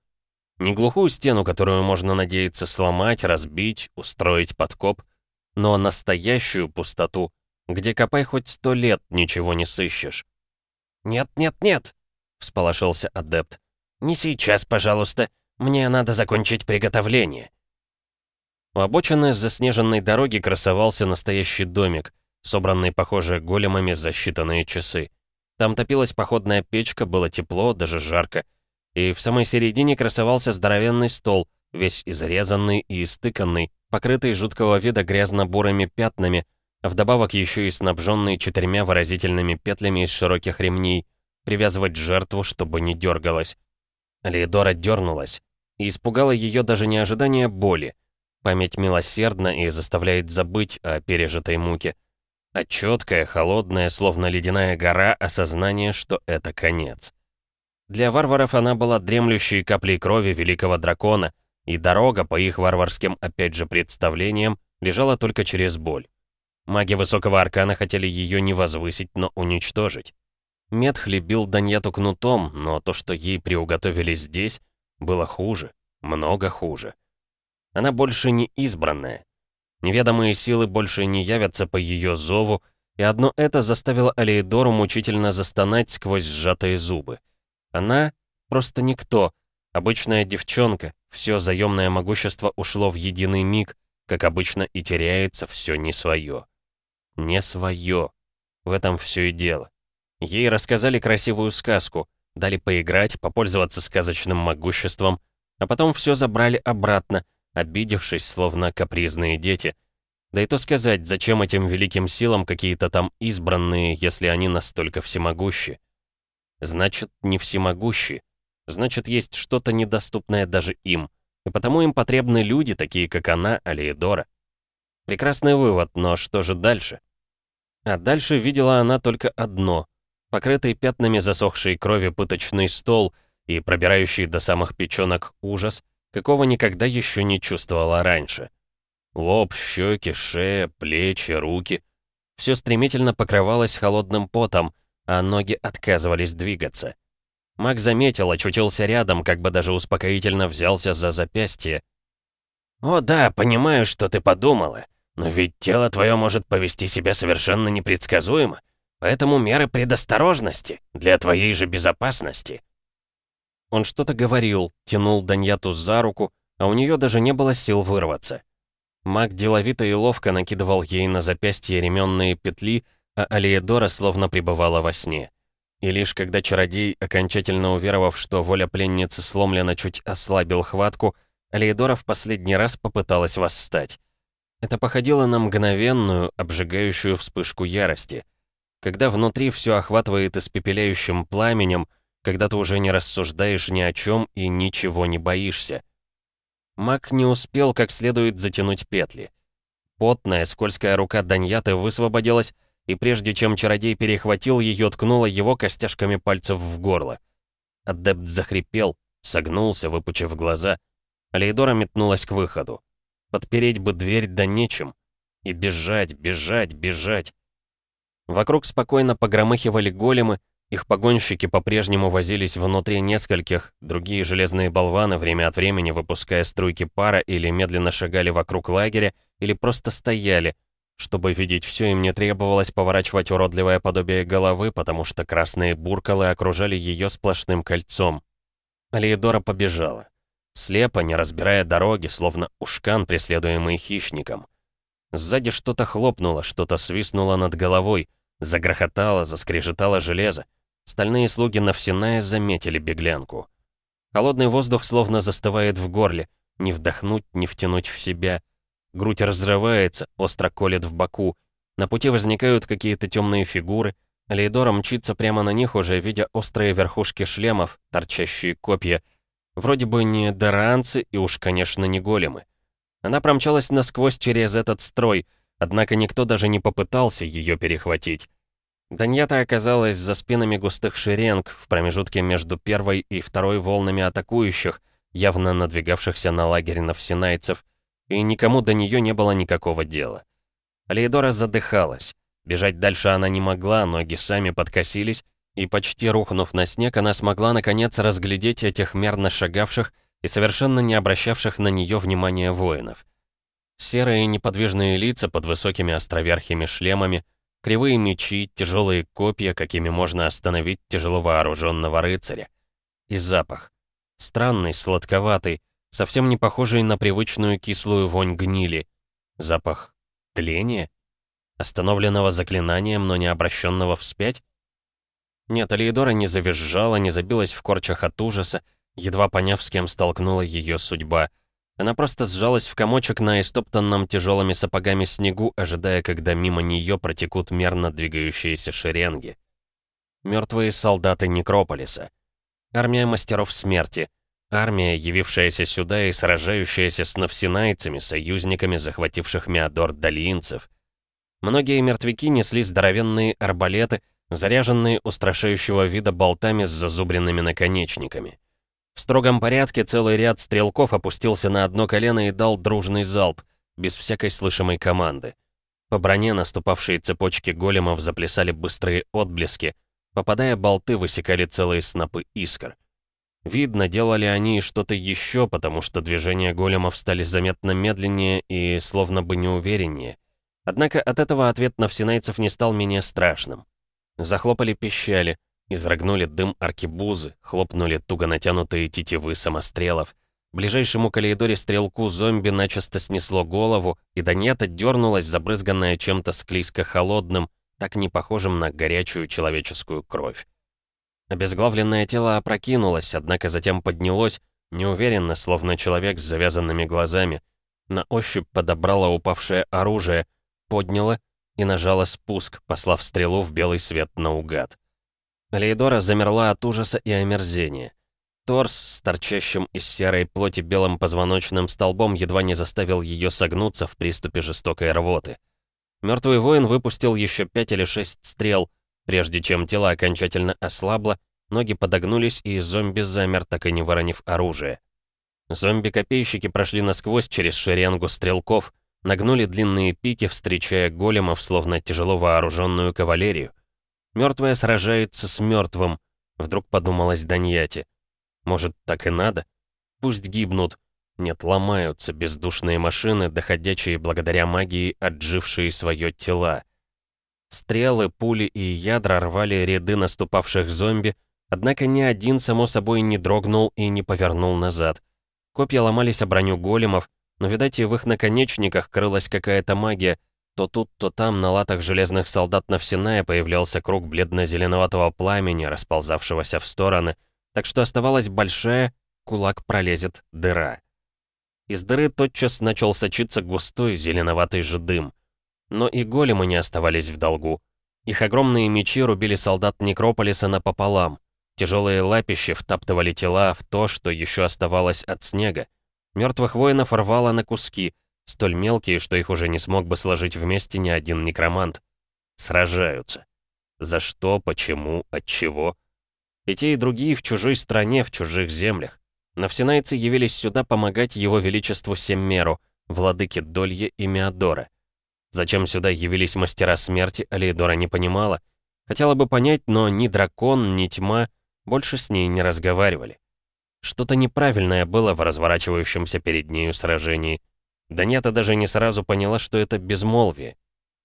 Не глухую стену, которую можно надеяться сломать, разбить, устроить подкоп, но настоящую пустоту, где копай хоть сто лет ничего не сыщешь. «Нет, нет, нет!» — всполошился адепт. «Не сейчас, пожалуйста. Мне надо закончить приготовление». У обочины заснеженной дороги красовался настоящий домик, собранный, похоже, големами за считанные часы. Там топилась походная печка, было тепло, даже жарко и в самой середине красовался здоровенный стол, весь изрезанный и истыканный, покрытый жуткого вида грязно-бурыми пятнами, вдобавок еще и снабженный четырьмя выразительными петлями из широких ремней, привязывать жертву, чтобы не дергалась. Леидора дернулась, и испугало ее даже не ожидание боли. Память милосердна и заставляет забыть о пережитой муке, а четкое, холодное, словно ледяная гора, осознание, что это конец. Для варваров она была дремлющей каплей крови великого дракона, и дорога, по их варварским, опять же, представлениям, лежала только через боль. Маги высокого аркана хотели ее не возвысить, но уничтожить. Медхли бил Даньяту кнутом, но то, что ей приуготовили здесь, было хуже, много хуже. Она больше не избранная. Неведомые силы больше не явятся по ее зову, и одно это заставило Алейдору мучительно застонать сквозь сжатые зубы. Она просто никто, обычная девчонка, все заемное могущество ушло в единый миг, как обычно и теряется все не свое. Не свое. В этом все и дело. Ей рассказали красивую сказку, дали поиграть, попользоваться сказочным могуществом, а потом все забрали обратно, обидевшись, словно капризные дети. Да и то сказать, зачем этим великим силам какие-то там избранные, если они настолько всемогущи? Значит, не всемогущи. Значит, есть что-то недоступное даже им. И потому им потребны люди, такие как она, Алиедора. Прекрасный вывод, но что же дальше? А дальше видела она только одно. Покрытый пятнами засохшей крови пыточный стол и пробирающий до самых печенок ужас, какого никогда еще не чувствовала раньше. Лоб, щеки, шея, плечи, руки. Все стремительно покрывалось холодным потом, а ноги отказывались двигаться. Маг заметил, очутился рядом, как бы даже успокоительно взялся за запястье. «О да, понимаю, что ты подумала, но ведь тело твое может повести себя совершенно непредсказуемо, поэтому меры предосторожности для твоей же безопасности». Он что-то говорил, тянул Даньяту за руку, а у нее даже не было сил вырваться. Маг деловито и ловко накидывал ей на запястье ременные петли, а Алиедора словно пребывала во сне. И лишь когда чародей, окончательно уверовав, что воля пленницы сломлена, чуть ослабил хватку, Алиедора в последний раз попыталась восстать. Это походило на мгновенную, обжигающую вспышку ярости. Когда внутри все охватывает испепеляющим пламенем, когда ты уже не рассуждаешь ни о чем и ничего не боишься. Маг не успел как следует затянуть петли. Потная, скользкая рука Даньяты высвободилась, и прежде чем чародей перехватил ее, ткнула его костяшками пальцев в горло. Адепт захрипел, согнулся, выпучив глаза. Алейдора метнулась к выходу. Подпереть бы дверь да нечем. И бежать, бежать, бежать. Вокруг спокойно погромыхивали големы, их погонщики по-прежнему возились внутри нескольких, другие железные болваны время от времени выпуская струйки пара или медленно шагали вокруг лагеря, или просто стояли. Чтобы видеть все, им не требовалось поворачивать уродливое подобие головы, потому что красные буркалы окружали ее сплошным кольцом. Алиедора побежала. Слепо, не разбирая дороги, словно ушкан, преследуемый хищником. Сзади что-то хлопнуло, что-то свистнуло над головой, загрохотало, заскрежетало железо. Стальные слуги Навсиная заметили беглянку. Холодный воздух словно застывает в горле, не вдохнуть, не втянуть в себя. Грудь разрывается, остро колет в боку. На пути возникают какие-то темные фигуры. Лейдора мчится прямо на них, уже видя острые верхушки шлемов, торчащие копья. Вроде бы не даранцы и уж, конечно, не големы. Она промчалась насквозь через этот строй, однако никто даже не попытался ее перехватить. Даньята оказалась за спинами густых шеренг в промежутке между первой и второй волнами атакующих, явно надвигавшихся на лагерь навсинайцев, и никому до нее не было никакого дела. Алейдора задыхалась. Бежать дальше она не могла, ноги сами подкосились, и почти рухнув на снег, она смогла наконец разглядеть этих мерно шагавших и совершенно не обращавших на нее внимания воинов. Серые неподвижные лица под высокими островерхими шлемами — Кривые мечи, тяжелые копья, какими можно остановить тяжело вооруженного рыцаря. И запах. Странный, сладковатый, совсем не похожий на привычную кислую вонь гнили. Запах тления? Остановленного заклинанием, но не обращенного вспять? Нет, Алиедора не завизжала, не забилась в корчах от ужаса, едва поняв, с кем столкнула ее судьба — она просто сжалась в комочек на истоптанном тяжелыми сапогами снегу, ожидая, когда мимо нее протекут мерно двигающиеся шеренги. Мертвые солдаты Некрополиса. Армия мастеров смерти. Армия, явившаяся сюда и сражающаяся с навсинайцами, союзниками захвативших Меодор долинцев. Многие мертвяки несли здоровенные арбалеты, заряженные устрашающего вида болтами с зазубренными наконечниками. В строгом порядке целый ряд стрелков опустился на одно колено и дал дружный залп, без всякой слышимой команды. По броне наступавшие цепочки големов заплясали быстрые отблески, попадая болты, высекали целые снопы искр. Видно, делали они что-то еще, потому что движения големов стали заметно медленнее и словно бы неувереннее. Однако от этого ответ на всенайцев не стал менее страшным. Захлопали пищали, Изрогнули дым аркебузы, хлопнули туго натянутые тетивы самострелов. Ближайшему калейдоре стрелку зомби начисто снесло голову, и Даньята дернулась, забрызганная чем-то склизко-холодным, так не похожим на горячую человеческую кровь. Обезглавленное тело опрокинулось, однако затем поднялось, неуверенно, словно человек с завязанными глазами. На ощупь подобрало упавшее оружие, подняло и нажало спуск, послав стрелу в белый свет наугад. Алейдора замерла от ужаса и омерзения. Торс с торчащим из серой плоти белым позвоночным столбом едва не заставил ее согнуться в приступе жестокой рвоты. Мертвый воин выпустил еще пять или шесть стрел, прежде чем тело окончательно ослабло, ноги подогнулись, и зомби замер, так и не воронив оружие. Зомби-копейщики прошли насквозь через шеренгу стрелков, нагнули длинные пики, встречая големов, словно тяжело вооруженную кавалерию. Мертвая сражается с мертвым, вдруг подумалось Даньяте. Может, так и надо? Пусть гибнут. Нет, ломаются бездушные машины, доходящие благодаря магии, отжившие свое тела. Стрелы, пули и ядра рвали ряды наступавших зомби, однако ни один, само собой, не дрогнул и не повернул назад. Копья ломались о броню големов, но, видать, и в их наконечниках крылась какая-то магия, То тут, то там на латах железных солдат Навсиная появлялся круг бледно-зеленоватого пламени, расползавшегося в стороны, так что оставалась большая, кулак пролезет, дыра. Из дыры тотчас начал сочиться густой зеленоватый же дым. Но и големы не оставались в долгу. Их огромные мечи рубили солдат Некрополиса напополам. Тяжелые лапищи втаптывали тела в то, что еще оставалось от снега. Мертвых воинов рвало на куски, столь мелкие, что их уже не смог бы сложить вместе ни один некромант. Сражаются. За что, почему, от чего? И те, и другие в чужой стране, в чужих землях. Навсенайцы явились сюда помогать его величеству Семмеру, владыке Долье и Меодора. Зачем сюда явились мастера смерти, Алейдора не понимала. Хотела бы понять, но ни дракон, ни тьма больше с ней не разговаривали. Что-то неправильное было в разворачивающемся перед нею сражении. Данята даже не сразу поняла, что это безмолвие.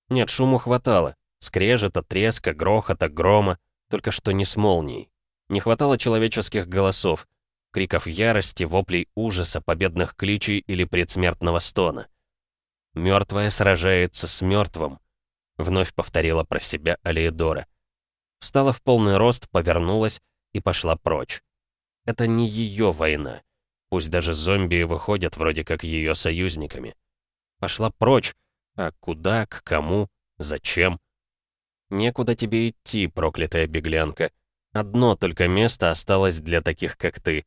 Нет, шуму хватало. Скрежета, треска, грохота, грома, только что не с молнией. Не хватало человеческих голосов криков ярости, воплей ужаса, победных кличей или предсмертного стона. «Мертвая сражается с мертвым», — вновь повторила про себя Алиедора. Встала в полный рост, повернулась и пошла прочь. Это не ее война. Пусть даже зомби выходят вроде как ее союзниками. Пошла прочь. А куда, к кому, зачем? Некуда тебе идти, проклятая беглянка. Одно только место осталось для таких, как ты.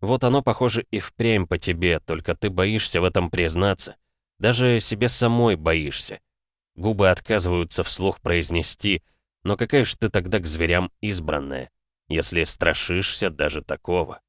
Вот оно, похоже, и впрямь по тебе, только ты боишься в этом признаться. Даже себе самой боишься. Губы отказываются вслух произнести, но какая ж ты тогда к зверям избранная, если страшишься даже такого?